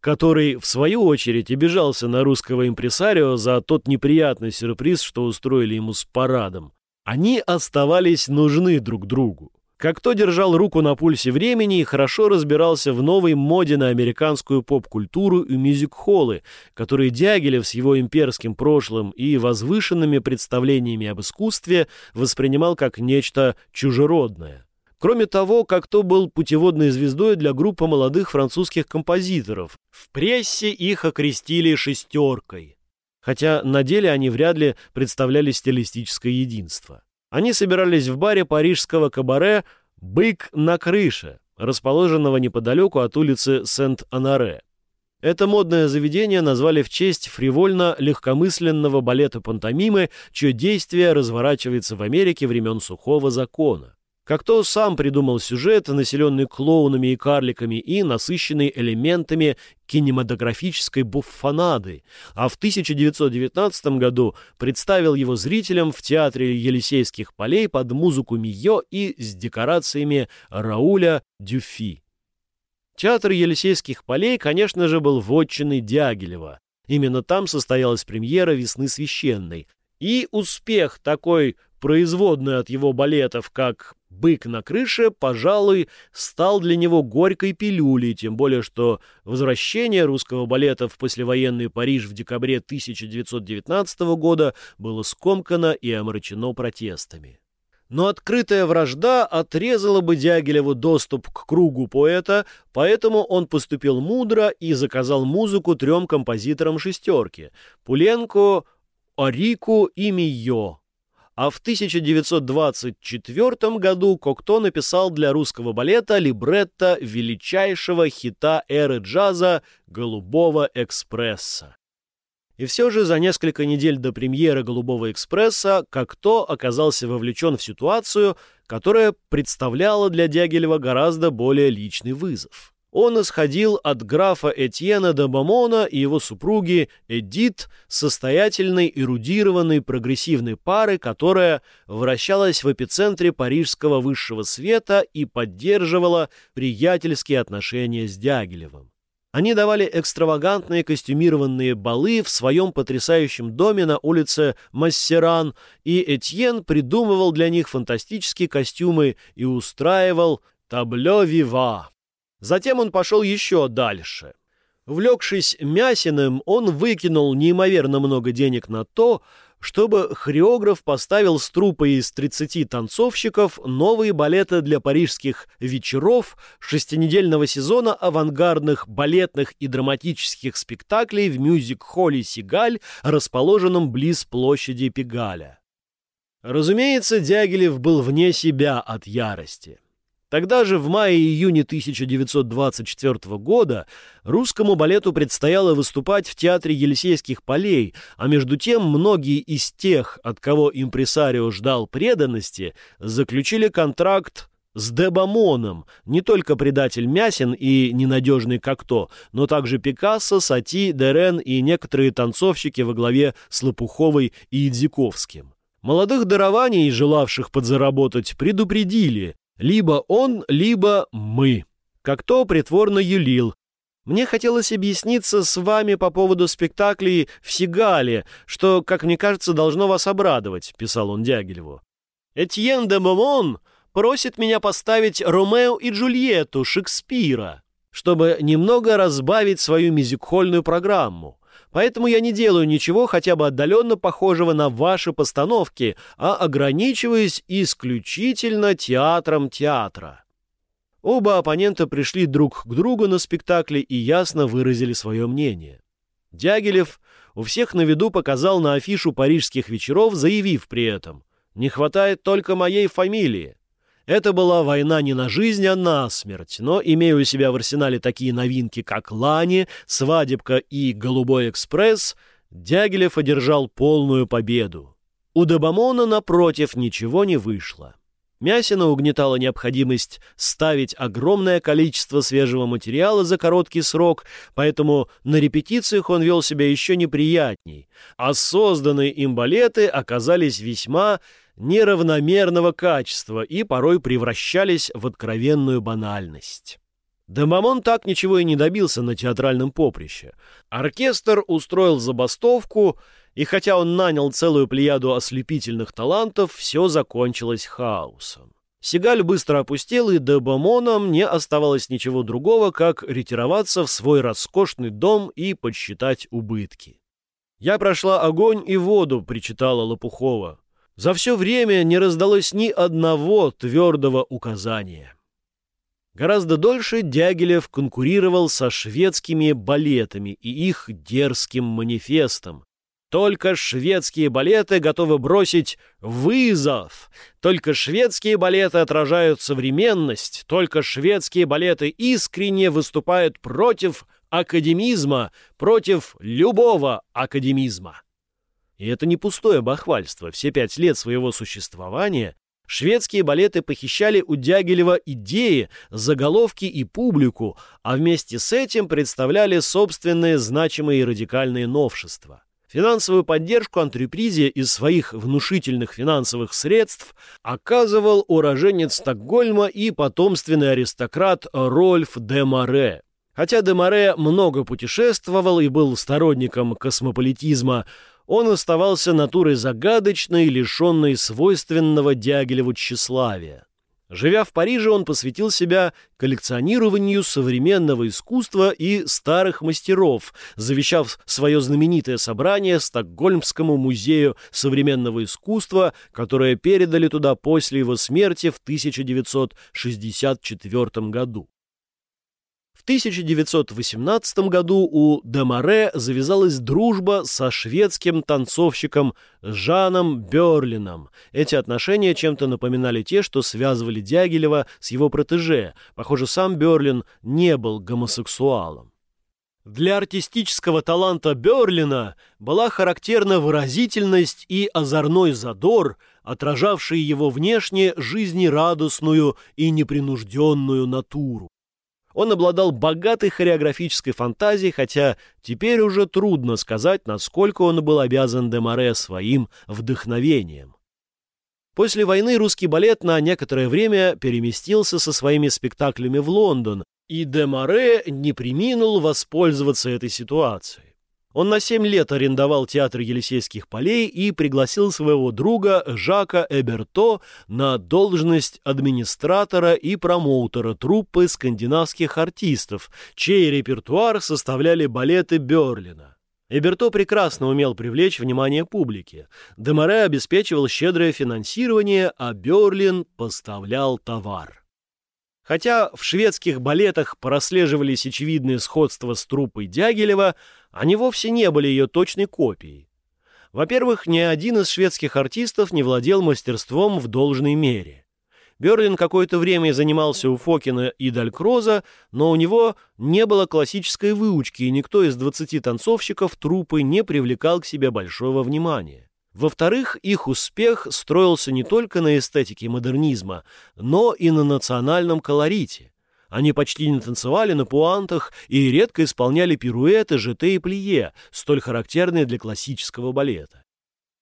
который, в свою очередь, обижался на русского импресарио за тот неприятный сюрприз, что устроили ему с парадом. Они оставались нужны друг другу. Как кто держал руку на пульсе времени и хорошо разбирался в новой моде на американскую поп-культуру и мюзик-холлы, которые Дягилев с его имперским прошлым и возвышенными представлениями об искусстве воспринимал как нечто чужеродное. Кроме того, как то был путеводной звездой для группы молодых французских композиторов. В прессе их окрестили «шестеркой». Хотя на деле они вряд ли представляли стилистическое единство. Они собирались в баре парижского кабаре «Бык на крыше», расположенного неподалеку от улицы Сент-Анаре. Это модное заведение назвали в честь фривольно-легкомысленного балета пантомимы, чье действие разворачивается в Америке времен сухого закона. Как то сам придумал сюжет, населенный клоунами и карликами и насыщенный элементами кинематографической буффонады, а в 1919 году представил его зрителям в театре Елисейских полей под музыку Мио и с декорациями Рауля Дюфи. Театр Елисейских полей, конечно же, был вотчиной Дягилева. Именно там состоялась премьера «Весны священной». И успех такой производной от его балетов, как «Бык на крыше», пожалуй, стал для него горькой пилюлей, тем более что возвращение русского балета в послевоенный Париж в декабре 1919 года было скомкано и омрачено протестами. Но открытая вражда отрезала бы Дягилеву доступ к кругу поэта, поэтому он поступил мудро и заказал музыку трем композиторам «шестерки» — Пуленко, Орику и Мийо а в 1924 году Кокто написал для русского балета либретто величайшего хита эры джаза «Голубого экспресса». И все же за несколько недель до премьеры «Голубого экспресса» Кокто оказался вовлечен в ситуацию, которая представляла для Дягилева гораздо более личный вызов. Он исходил от графа Этьена де Бамона и его супруги Эдит, состоятельной, эрудированной, прогрессивной пары, которая вращалась в эпицентре парижского высшего света и поддерживала приятельские отношения с Дягилевым. Они давали экстравагантные костюмированные балы в своем потрясающем доме на улице Массеран, и Этьен придумывал для них фантастические костюмы и устраивал «таблё вива». Затем он пошел еще дальше. Влекшись Мясиным, он выкинул неимоверно много денег на то, чтобы хореограф поставил с труппой из 30 танцовщиков новые балеты для парижских вечеров шестинедельного сезона авангардных балетных и драматических спектаклей в мюзик-холле «Сигаль», расположенном близ площади Пегаля. Разумеется, Дягилев был вне себя от ярости. Тогда же, в мае-июне 1924 года, русскому балету предстояло выступать в Театре Елисейских полей, а между тем многие из тех, от кого импресарио ждал преданности, заключили контракт с Дебамоном, не только предатель Мясин и ненадежный Кокто, но также Пикассо, Сати, Дерен и некоторые танцовщики во главе с Лопуховой и Идзиковским. Молодых дарований, желавших подзаработать, предупредили, либо он, либо мы. Кокто притворно юлил. Мне хотелось объясниться с вами по поводу спектаклей в Сигале, что, как мне кажется, должно вас обрадовать», — писал он Дягилеву. «Этьен де Бомон просит меня поставить Ромео и Джульетту Шекспира, чтобы немного разбавить свою мюзик-холльную программу. Поэтому я не делаю ничего хотя бы отдаленно похожего на ваши постановки, а ограничиваюсь исключительно театром театра. Оба оппонента пришли друг к другу на спектакле и ясно выразили свое мнение. Дягилев у всех на виду показал на афишу парижских вечеров, заявив при этом «Не хватает только моей фамилии». Это была война не на жизнь, а на смерть, но, имея у себя в арсенале такие новинки, как «Лани», «Свадебка» и «Голубой экспресс», Дягилев одержал полную победу. У Дебамона, напротив, ничего не вышло. Мясина угнетала необходимость ставить огромное количество свежего материала за короткий срок, поэтому на репетициях он вел себя еще неприятней, а созданные им балеты оказались весьма неравномерного качества и порой превращались в откровенную банальность. Демамон так ничего и не добился на театральном поприще. Оркестр устроил забастовку, и хотя он нанял целую плеяду ослепительных талантов, все закончилось хаосом. Сигаль быстро опустел, и Дебамонам не оставалось ничего другого, как ретироваться в свой роскошный дом и подсчитать убытки. «Я прошла огонь и воду», — причитала Лопухова. За все время не раздалось ни одного твердого указания. Гораздо дольше Дягилев конкурировал со шведскими балетами и их дерзким манифестом. Только шведские балеты готовы бросить вызов. Только шведские балеты отражают современность. Только шведские балеты искренне выступают против академизма, против любого академизма. И это не пустое бахвальство. Все пять лет своего существования шведские балеты похищали у Дягилева идеи, заголовки и публику, а вместе с этим представляли собственные значимые и радикальные новшества. Финансовую поддержку антрепризе из своих внушительных финансовых средств оказывал уроженец Стокгольма и потомственный аристократ Рольф де Море. Хотя де Море много путешествовал и был сторонником космополитизма, он оставался натурой загадочной, лишенной свойственного Дягилеву тщеславия. Живя в Париже, он посвятил себя коллекционированию современного искусства и старых мастеров, завещав свое знаменитое собрание Стокгольмскому музею современного искусства, которое передали туда после его смерти в 1964 году. В 1918 году у Демаре завязалась дружба со шведским танцовщиком Жаном Берлином. Эти отношения чем-то напоминали те, что связывали Дягилева с его протеже. Похоже, сам Берлин не был гомосексуалом. Для артистического таланта Берлина была характерна выразительность и озорной задор, отражавшие его внешне жизнерадостную и непринужденную натуру. Он обладал богатой хореографической фантазией, хотя теперь уже трудно сказать, насколько он был обязан Демаре своим вдохновением. После войны русский балет на некоторое время переместился со своими спектаклями в Лондон, и Демаре не приминул воспользоваться этой ситуацией. Он на семь лет арендовал театр Елисейских полей и пригласил своего друга Жака Эберто на должность администратора и промоутера труппы скандинавских артистов, чей репертуар составляли балеты Берлина. Эберто прекрасно умел привлечь внимание публики. Демаре обеспечивал щедрое финансирование, а Берлин поставлял товар. Хотя в шведских балетах прослеживались очевидные сходства с труппой Дягилева, они вовсе не были ее точной копией. Во-первых, ни один из шведских артистов не владел мастерством в должной мере. Берлин какое-то время занимался у Фокина и Далькроза, но у него не было классической выучки, и никто из 20 танцовщиков труппы не привлекал к себе большого внимания. Во-вторых, их успех строился не только на эстетике модернизма, но и на национальном колорите. Они почти не танцевали на пуантах и редко исполняли пируэты, жете и плие, столь характерные для классического балета.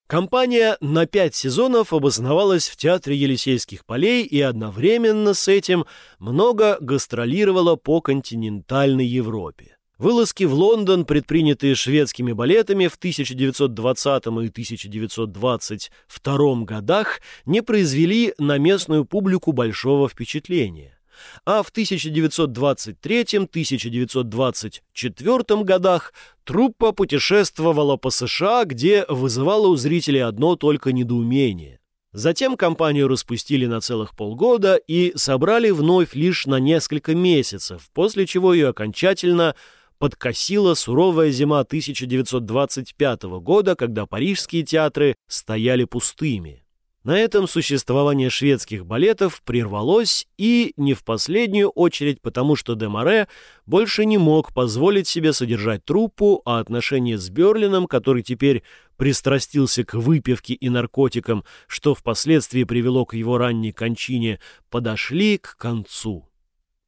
Компания на пять сезонов обосновалась в Театре Елисейских полей и одновременно с этим много гастролировала по континентальной Европе. Вылазки в Лондон, предпринятые шведскими балетами в 1920 и 1922 годах, не произвели на местную публику большого впечатления а в 1923-1924 годах труппа путешествовала по США, где вызывала у зрителей одно только недоумение. Затем компанию распустили на целых полгода и собрали вновь лишь на несколько месяцев, после чего ее окончательно подкосила суровая зима 1925 года, когда парижские театры стояли пустыми. На этом существование шведских балетов прервалось и не в последнюю очередь потому, что Демаре больше не мог позволить себе содержать труппу, а отношения с Берлином, который теперь пристрастился к выпивке и наркотикам, что впоследствии привело к его ранней кончине, подошли к концу.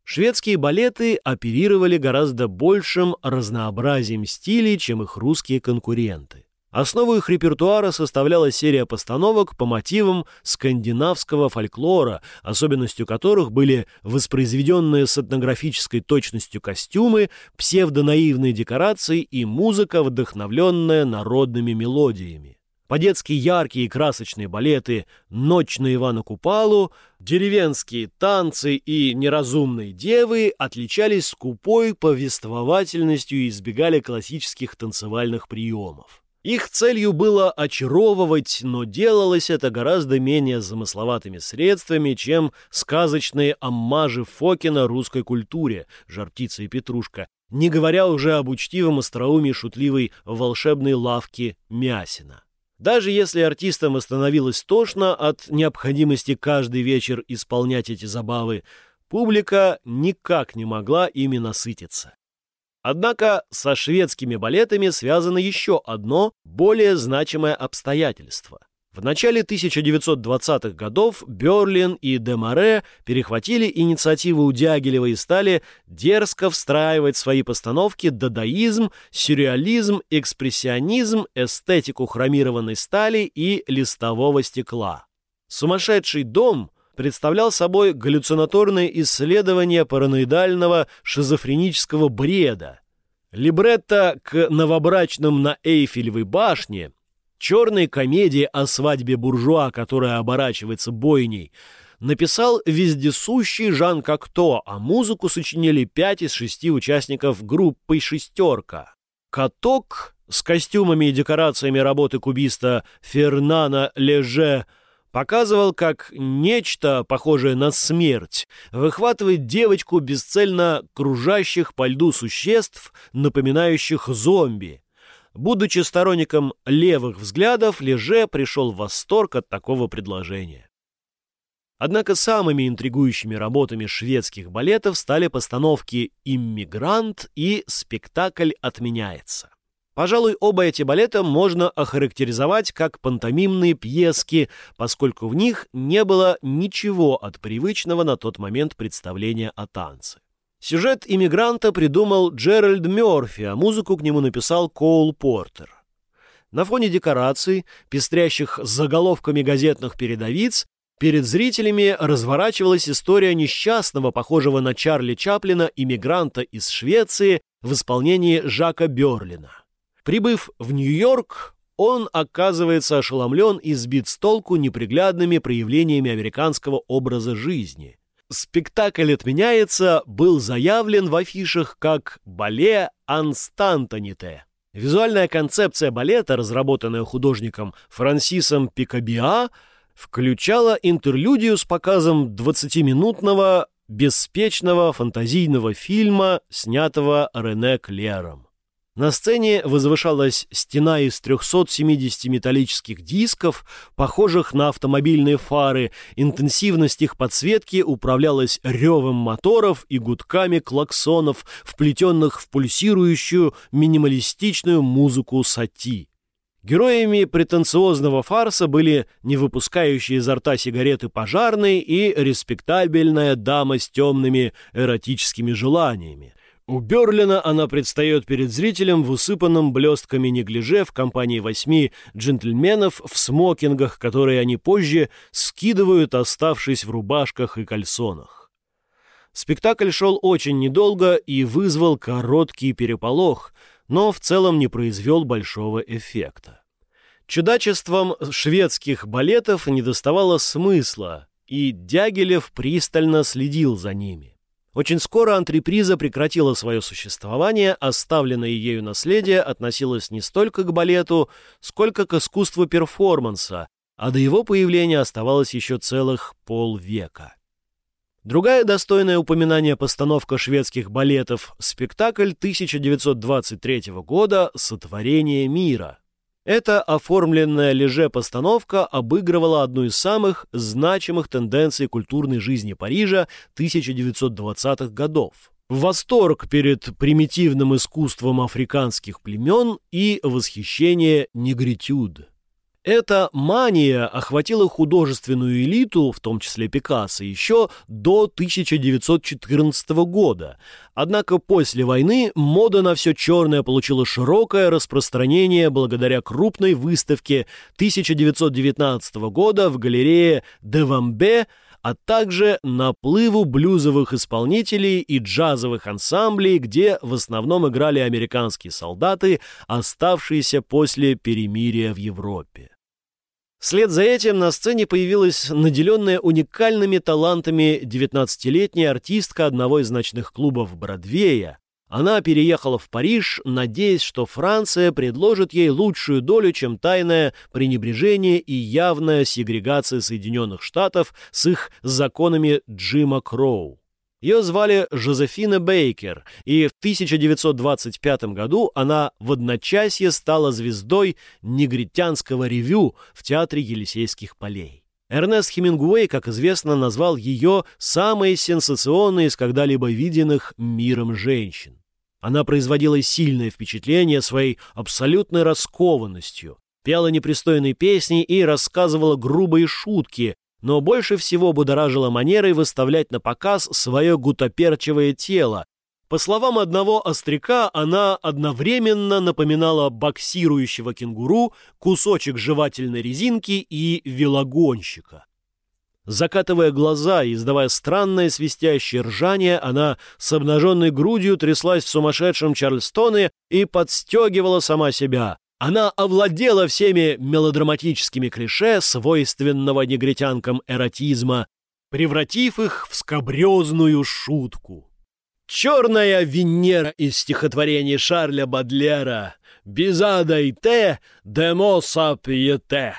Шведские балеты оперировали гораздо большим разнообразием стилей, чем их русские конкуренты. Основу их репертуара составляла серия постановок по мотивам скандинавского фольклора, особенностью которых были воспроизведенные с этнографической точностью костюмы, псевдонаивные декорации и музыка, вдохновленная народными мелодиями. По-детски яркие и красочные балеты «Ночь на Ивана Купалу», деревенские танцы и неразумные девы отличались скупой повествовательностью и избегали классических танцевальных приемов. Их целью было очаровывать, но делалось это гораздо менее замысловатыми средствами, чем сказочные аммажи Фокина русской культуре «Жар птица и петрушка», не говоря уже об учтивом остроумии шутливой волшебной лавки Мясина. Даже если артистам остановилось тошно от необходимости каждый вечер исполнять эти забавы, публика никак не могла ими насытиться. Однако со шведскими балетами связано еще одно, более значимое обстоятельство. В начале 1920-х годов Берлин и Демаре перехватили инициативу у Дягилева и стали дерзко встраивать в свои постановки дадаизм, сюрреализм, экспрессионизм, эстетику хромированной стали и листового стекла. «Сумасшедший дом» представлял собой галлюцинаторное исследование параноидального шизофренического бреда. Либретто к новобрачным на Эйфелевой башне – черной комедии о свадьбе буржуа, которая оборачивается бойней, написал вездесущий Жан Кокто, а музыку сочинили пять из шести участников группы «Шестерка». Каток с костюмами и декорациями работы кубиста Фернана Леже показывал, как нечто, похожее на смерть, выхватывает девочку бесцельно кружащих по льду существ, напоминающих зомби, Будучи сторонником левых взглядов, Леже пришел в восторг от такого предложения. Однако самыми интригующими работами шведских балетов стали постановки «Иммигрант» и «Спектакль отменяется». Пожалуй, оба эти балета можно охарактеризовать как пантомимные пьески, поскольку в них не было ничего от привычного на тот момент представления о танце. Сюжет «Иммигранта» придумал Джеральд Мёрфи, а музыку к нему написал Коул Портер. На фоне декораций, пестрящих заголовками газетных передовиц, перед зрителями разворачивалась история несчастного, похожего на Чарли Чаплина, иммигранта из Швеции в исполнении Жака Берлина. Прибыв в Нью-Йорк, он оказывается ошеломлен и сбит с толку неприглядными проявлениями американского образа жизни. Спектакль «Отменяется» был заявлен в афишах как «Бале Анстантоните». Визуальная концепция балета, разработанная художником Франсисом Пикабиа, включала интерлюдию с показом 20-минутного беспечного фантазийного фильма, снятого Рене Клером. На сцене возвышалась стена из 370 металлических дисков, похожих на автомобильные фары. Интенсивность их подсветки управлялась ревом моторов и гудками клаксонов, вплетенных в пульсирующую минималистичную музыку сати. Героями претенциозного фарса были не выпускающие изо рта сигареты пожарные и респектабельная дама с темными эротическими желаниями. У Берлина она предстает перед зрителем в усыпанном блестками неглиже в компании восьми джентльменов в смокингах, которые они позже скидывают, оставшись в рубашках и кальсонах. Спектакль шел очень недолго и вызвал короткий переполох, но в целом не произвел большого эффекта. Чудачеством шведских балетов недоставало смысла, и Дягилев пристально следил за ними. Очень скоро антреприза прекратила свое существование, оставленное ею наследие относилось не столько к балету, сколько к искусству перформанса, а до его появления оставалось еще целых полвека. Другая достойная упоминания постановка шведских балетов – спектакль 1923 года «Сотворение мира», эта оформленная леже-постановка обыгрывала одну из самых значимых тенденций культурной жизни Парижа 1920-х годов. Восторг перед примитивным искусством африканских племен и восхищение негритюд. Эта мания охватила художественную элиту, в том числе Пикассо, еще до 1914 года. Однако после войны мода на все черное получила широкое распространение благодаря крупной выставке 1919 года в галерее Девамбе, а также наплыву блюзовых исполнителей и джазовых ансамблей, где в основном играли американские солдаты, оставшиеся после перемирия в Европе. Вслед за этим на сцене появилась наделенная уникальными талантами 19-летняя артистка одного из ночных клубов Бродвея. Она переехала в Париж, надеясь, что Франция предложит ей лучшую долю, чем тайное пренебрежение и явная сегрегация Соединенных Штатов с их законами Джима Кроу. Ее звали Жозефина Бейкер, и в 1925 году она в одночасье стала звездой негритянского ревю в Театре Елисейских полей. Эрнест Хемингуэй, как известно, назвал ее самой сенсационной из когда-либо виденных миром женщин. Она производила сильное впечатление своей абсолютной раскованностью, пела непристойные песни и рассказывала грубые шутки, но больше всего будоражила манерой выставлять на показ свое гутоперчивое тело. По словам одного остряка, она одновременно напоминала боксирующего кенгуру, кусочек жевательной резинки и велогонщика. Закатывая глаза и издавая странное свистящее ржание, она с обнаженной грудью тряслась в сумасшедшем Чарльстоне и подстегивала сама себя. Она овладела всеми мелодраматическими клише свойственного негритянкам эротизма, превратив их в скобрезную шутку. Черная Венера из стихотворений Шарля Бадлера «Безада и те, демоса пьете».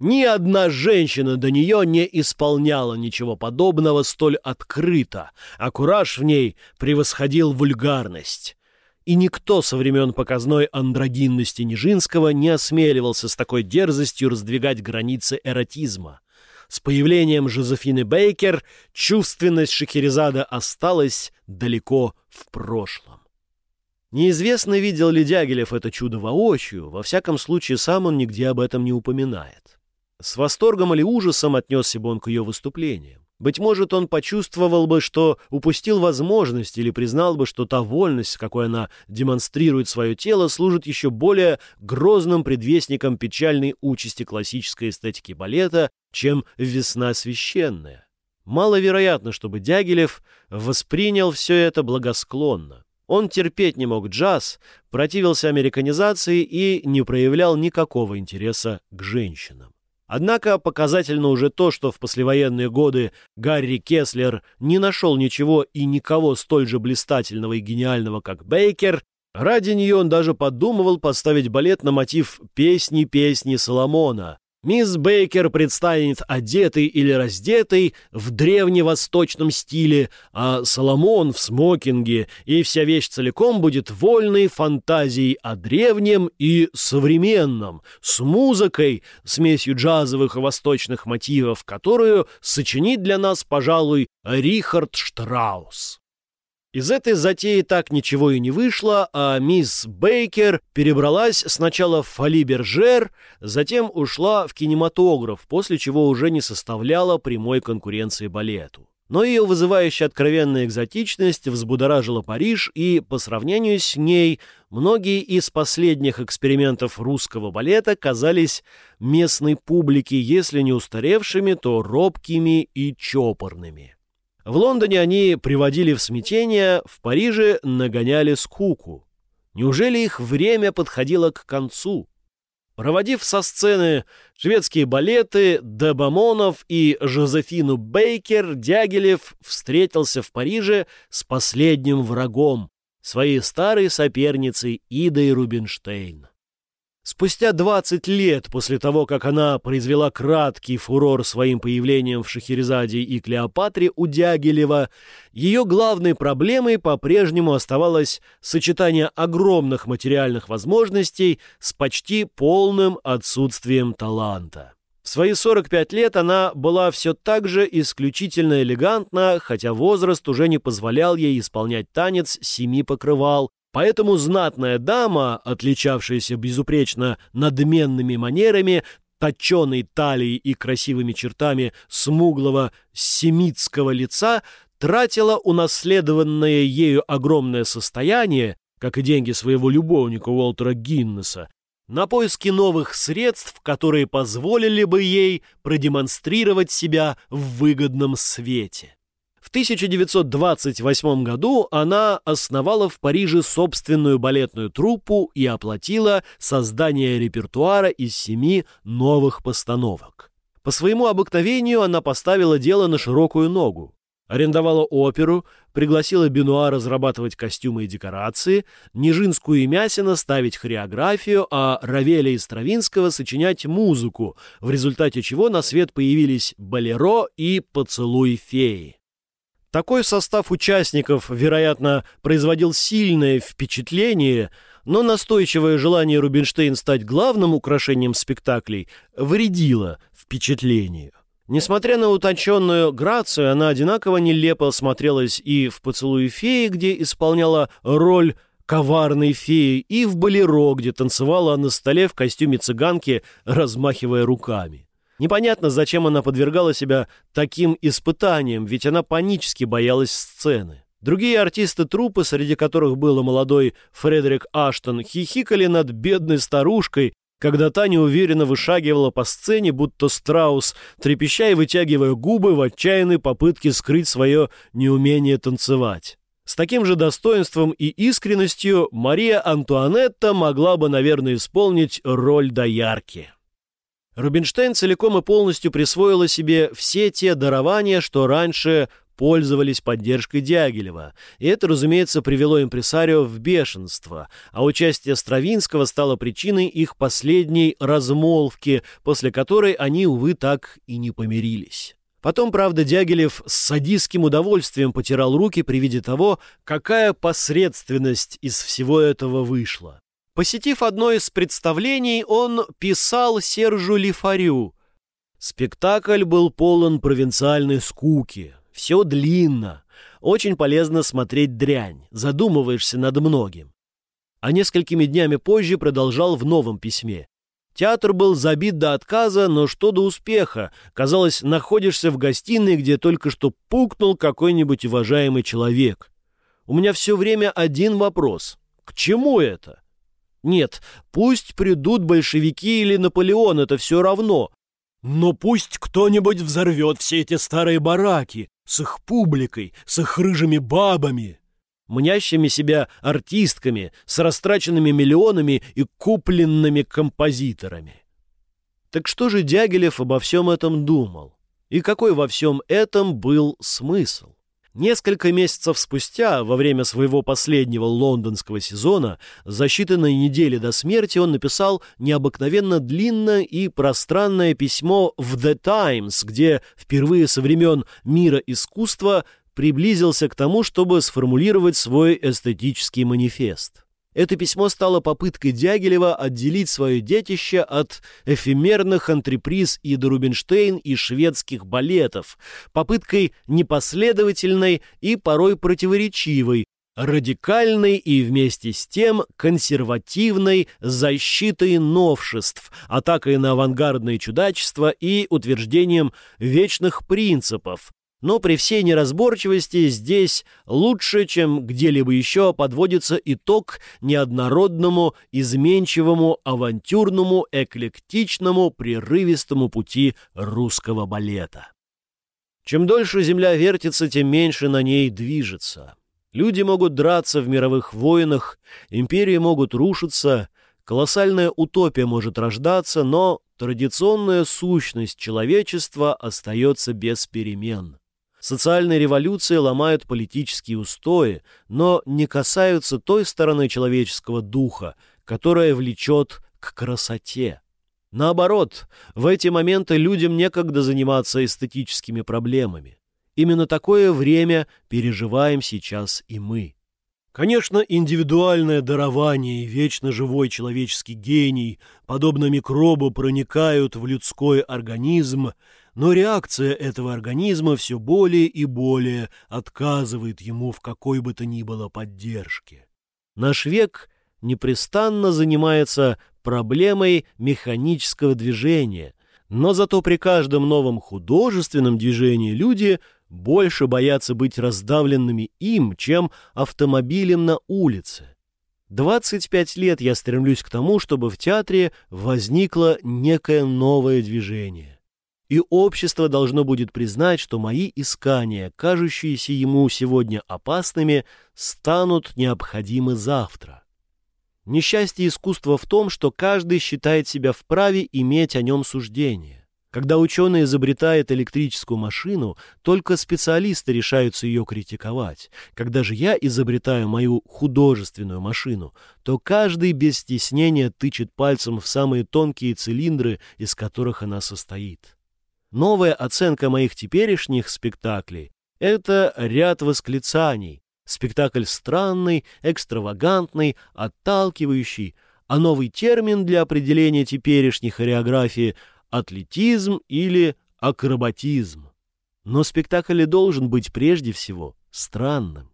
Ни одна женщина до нее не исполняла ничего подобного столь открыто, а кураж в ней превосходил вульгарность и никто со времен показной андрогинности Нижинского не осмеливался с такой дерзостью раздвигать границы эротизма. С появлением Жозефины Бейкер чувственность Шахерезада осталась далеко в прошлом. Неизвестно, видел ли Дягилев это чудо воочию, во всяком случае сам он нигде об этом не упоминает. С восторгом или ужасом отнесся бы он к ее выступлениям. Быть может, он почувствовал бы, что упустил возможность или признал бы, что та вольность, какой она демонстрирует свое тело, служит еще более грозным предвестником печальной участи классической эстетики балета, чем «Весна священная». Маловероятно, чтобы Дягилев воспринял все это благосклонно. Он терпеть не мог джаз, противился американизации и не проявлял никакого интереса к женщинам. Однако показательно уже то, что в послевоенные годы Гарри Кеслер не нашел ничего и никого столь же блистательного и гениального, как Бейкер. Ради нее он даже подумывал поставить балет на мотив «Песни-песни Соломона», Мисс Бейкер предстанет одетой или раздетой в древневосточном стиле, а Соломон в смокинге, и вся вещь целиком будет вольной фантазией о древнем и современном, с музыкой, смесью джазовых и восточных мотивов, которую сочинит для нас, пожалуй, Рихард Штраус. Из этой затеи так ничего и не вышло, а мисс Бейкер перебралась сначала в Фали Бержер, затем ушла в кинематограф, после чего уже не составляла прямой конкуренции балету. Но ее вызывающая откровенная экзотичность взбудоражила Париж, и по сравнению с ней многие из последних экспериментов русского балета казались местной публике, если не устаревшими, то робкими и чопорными. В Лондоне они приводили в смятение, в Париже нагоняли скуку. Неужели их время подходило к концу? Проводив со сцены шведские балеты, Дебамонов и Жозефину Бейкер, Дягилев встретился в Париже с последним врагом, своей старой соперницей Идой Рубинштейн. Спустя 20 лет после того, как она произвела краткий фурор своим появлением в Шахерезаде и Клеопатре у Дягилева, ее главной проблемой по-прежнему оставалось сочетание огромных материальных возможностей с почти полным отсутствием таланта. В свои 45 лет она была все так же исключительно элегантна, хотя возраст уже не позволял ей исполнять танец семи покрывал, Поэтому знатная дама, отличавшаяся безупречно надменными манерами, точеной талией и красивыми чертами смуглого семитского лица, тратила унаследованное ею огромное состояние, как и деньги своего любовника Уолтера Гиннеса, на поиски новых средств, которые позволили бы ей продемонстрировать себя в выгодном свете. В 1928 году она основала в Париже собственную балетную труппу и оплатила создание репертуара из семи новых постановок. По своему обыкновению она поставила дело на широкую ногу. Арендовала оперу, пригласила Бенуа разрабатывать костюмы и декорации, Нижинскую и Мясина ставить хореографию, а Равеля и Стравинского сочинять музыку, в результате чего на свет появились «Болеро» и «Поцелуй феи». Такой состав участников, вероятно, производил сильное впечатление, но настойчивое желание Рубинштейн стать главным украшением спектаклей вредило впечатлению. Несмотря на утонченную грацию, она одинаково нелепо смотрелась и в «Поцелуе феи», где исполняла роль коварной феи, и в «Болеро», где танцевала на столе в костюме цыганки, размахивая руками. Непонятно, зачем она подвергала себя таким испытаниям, ведь она панически боялась сцены. Другие артисты труппы, среди которых был молодой Фредерик Аштон, хихикали над бедной старушкой, когда та неуверенно вышагивала по сцене, будто страус, трепеща и вытягивая губы в отчаянной попытке скрыть свое неумение танцевать. С таким же достоинством и искренностью Мария Антуанетта могла бы, наверное, исполнить роль доярки. Рубинштейн целиком и полностью присвоила себе все те дарования, что раньше пользовались поддержкой Дягилева, и это, разумеется, привело импресарио в бешенство, а участие Стравинского стало причиной их последней размолвки, после которой они, увы, так и не помирились. Потом, правда, Дягилев с садистским удовольствием потирал руки при виде того, какая посредственность из всего этого вышла. Посетив одно из представлений, он писал Сержу Лифарю. Спектакль был полон провинциальной скуки. Все длинно. Очень полезно смотреть дрянь. Задумываешься над многим. А несколькими днями позже продолжал в новом письме. Театр был забит до отказа, но что до успеха. Казалось, находишься в гостиной, где только что пукнул какой-нибудь уважаемый человек. У меня все время один вопрос. К чему это? Нет, пусть придут большевики или Наполеон, это все равно. Но пусть кто-нибудь взорвет все эти старые бараки с их публикой, с их рыжими бабами, мнящими себя артистками, с растраченными миллионами и купленными композиторами. Так что же Дягилев обо всем этом думал? И какой во всем этом был смысл? Несколько месяцев спустя, во время своего последнего лондонского сезона, за считанные недели до смерти он написал необыкновенно длинное и пространное письмо в The Times, где впервые со времен мира искусства приблизился к тому, чтобы сформулировать свой эстетический манифест. Это письмо стало попыткой Дягилева отделить свое детище от эфемерных антреприз Ида Рубинштейн и шведских балетов, попыткой непоследовательной и порой противоречивой, радикальной и вместе с тем консервативной защитой новшеств, атакой на авангардные чудачества и утверждением вечных принципов, но при всей неразборчивости здесь лучше, чем где-либо еще, подводится итог неоднородному, изменчивому, авантюрному, эклектичному, прерывистому пути русского балета. Чем дольше земля вертится, тем меньше на ней движется. Люди могут драться в мировых войнах, империи могут рушиться, колоссальная утопия может рождаться, но традиционная сущность человечества остается без перемен. Социальные революции ломают политические устои, но не касаются той стороны человеческого духа, которая влечет к красоте. Наоборот, в эти моменты людям некогда заниматься эстетическими проблемами. Именно такое время переживаем сейчас и мы. Конечно, индивидуальное дарование и вечно живой человеческий гений, подобно микробу, проникают в людской организм, но реакция этого организма все более и более отказывает ему в какой бы то ни было поддержке. Наш век непрестанно занимается проблемой механического движения, но зато при каждом новом художественном движении люди больше боятся быть раздавленными им, чем автомобилем на улице. 25 лет я стремлюсь к тому, чтобы в театре возникло некое новое движение и общество должно будет признать, что мои искания, кажущиеся ему сегодня опасными, станут необходимы завтра. Несчастье искусства в том, что каждый считает себя вправе иметь о нем суждение. Когда ученый изобретает электрическую машину, только специалисты решаются ее критиковать. Когда же я изобретаю мою художественную машину, то каждый без стеснения тычет пальцем в самые тонкие цилиндры, из которых она состоит. Новая оценка моих теперешних спектаклей Это ряд восклицаний, спектакль странный, экстравагантный, отталкивающий, а новый термин для определения теперешней хореографии — атлетизм или акробатизм. Но спектакль должен быть прежде всего странным.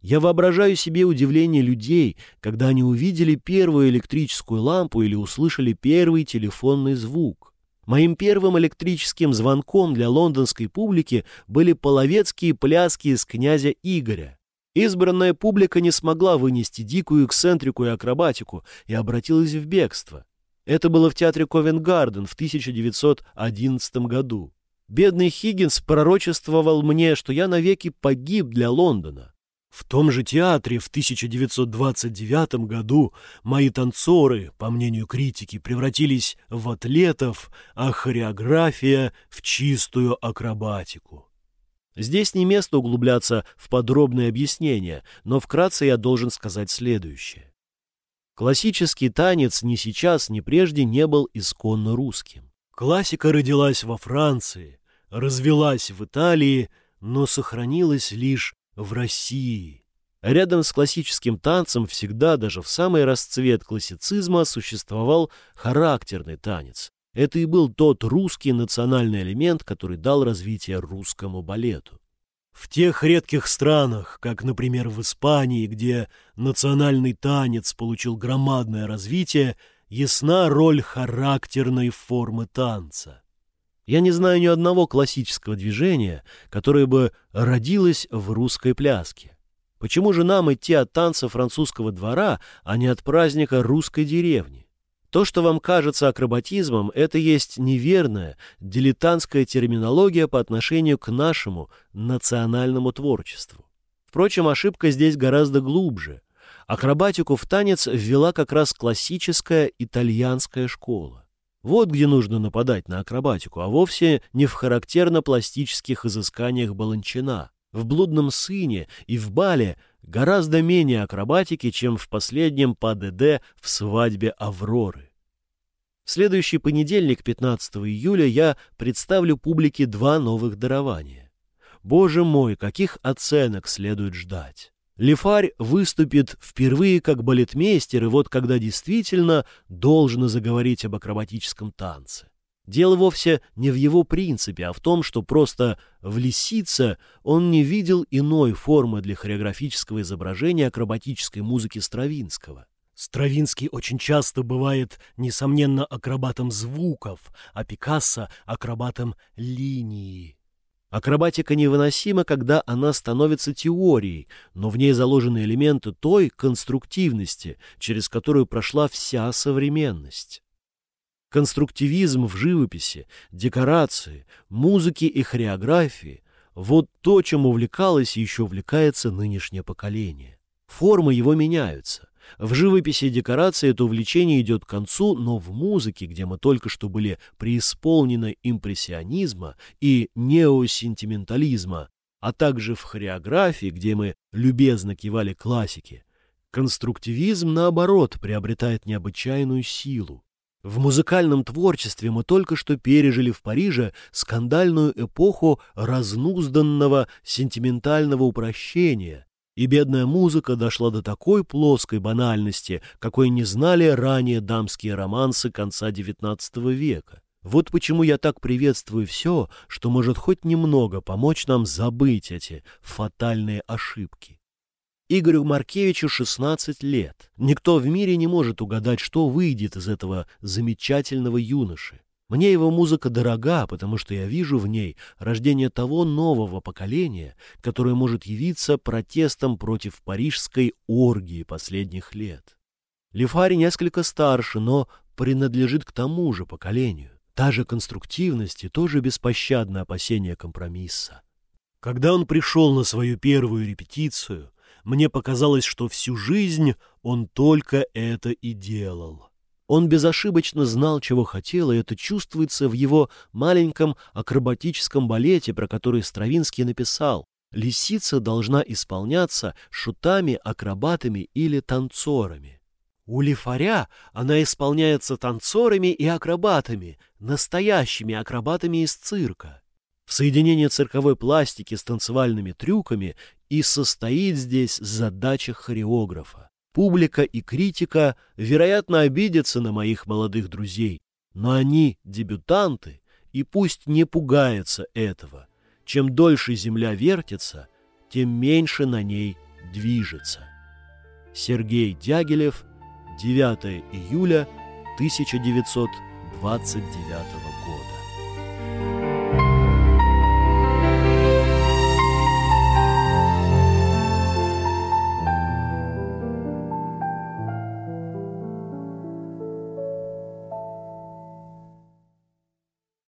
Я воображаю себе удивление людей, когда они увидели первую электрическую лампу или услышали первый телефонный звук. Моим первым электрическим звонком для лондонской публики были половецкие пляски из князя Игоря. Избранная публика не смогла вынести дикую эксцентрику и акробатику и обратилась в бегство. Это было в театре Ковенгарден в 1911 году. Бедный Хиггинс пророчествовал мне, что я навеки погиб для Лондона. В том же театре в 1929 году мои танцоры, по мнению критики, превратились в атлетов, а хореография — в чистую акробатику. Здесь не место углубляться в подробные объяснения, но вкратце я должен сказать следующее. Классический танец ни сейчас, ни прежде не был исконно русским. Классика родилась во Франции, развелась в Италии, но сохранилась лишь в России. Рядом с классическим танцем всегда, даже в самый расцвет классицизма, существовал характерный танец. Это и был тот русский национальный элемент, который дал развитие русскому балету. В тех редких странах, как, например, в Испании, где национальный танец получил громадное развитие, ясна роль характерной формы танца. Я не знаю ни одного классического движения, которое бы родилось в русской пляске. Почему же нам идти от танца французского двора, а не от праздника русской деревни? То, что вам кажется акробатизмом, это есть неверная, дилетантская терминология по отношению к нашему национальному творчеству. Впрочем, ошибка здесь гораздо глубже. Акробатику в танец ввела как раз классическая итальянская школа. Вот где нужно нападать на акробатику, а вовсе не в характерно-пластических изысканиях Баланчина. В «Блудном сыне» и в «Бале» гораздо менее акробатики, чем в последнем ПДД в «Свадьбе Авроры». В следующий понедельник, 15 июля, я представлю публике два новых дарования. Боже мой, каких оценок следует ждать! Лефарь выступит впервые как балетмейстер, и вот когда действительно должно заговорить об акробатическом танце. Дело вовсе не в его принципе, а в том, что просто в «Лисице» он не видел иной формы для хореографического изображения акробатической музыки Стравинского. Стравинский очень часто бывает, несомненно, акробатом звуков, а Пикассо — акробатом линии. Акробатика невыносима, когда она становится теорией, но в ней заложены элементы той конструктивности, через которую прошла вся современность. Конструктивизм в живописи, декорации, музыке и хореографии – вот то, чем увлекалось и еще увлекается нынешнее поколение. Формы его меняются. В живописи и декорации это увлечение идет к концу, но в музыке, где мы только что были преисполнены импрессионизма и неосентиментализма, а также в хореографии, где мы любезно кивали классике, конструктивизм, наоборот, приобретает необычайную силу. В музыкальном творчестве мы только что пережили в Париже скандальную эпоху разнузданного сентиментального упрощения, и бедная музыка дошла до такой плоской банальности, какой не знали ранее дамские романсы конца XIX века. Вот почему я так приветствую все, что может хоть немного помочь нам забыть эти фатальные ошибки. Игорю Маркевичу 16 лет. Никто в мире не может угадать, что выйдет из этого замечательного юноши. Мне его музыка дорога, потому что я вижу в ней рождение того нового поколения, которое может явиться протестом против парижской оргии последних лет. Лефари несколько старше, но принадлежит к тому же поколению. Та же конструктивность и тоже беспощадное опасение компромисса. Когда он пришел на свою первую репетицию, мне показалось, что всю жизнь он только это и делал. Он безошибочно знал, чего хотел, и это чувствуется в его маленьком акробатическом балете, про который Стравинский написал. Лисица должна исполняться шутами, акробатами или танцорами. У лифаря она исполняется танцорами и акробатами, настоящими акробатами из цирка. в соединении цирковой пластики с танцевальными трюками и состоит здесь задача хореографа. Публика и критика, вероятно, обидятся на моих молодых друзей, но они дебютанты, и пусть не пугаются этого. Чем дольше земля вертится, тем меньше на ней движется. Сергей Дягилев, 9 июля 1929 года.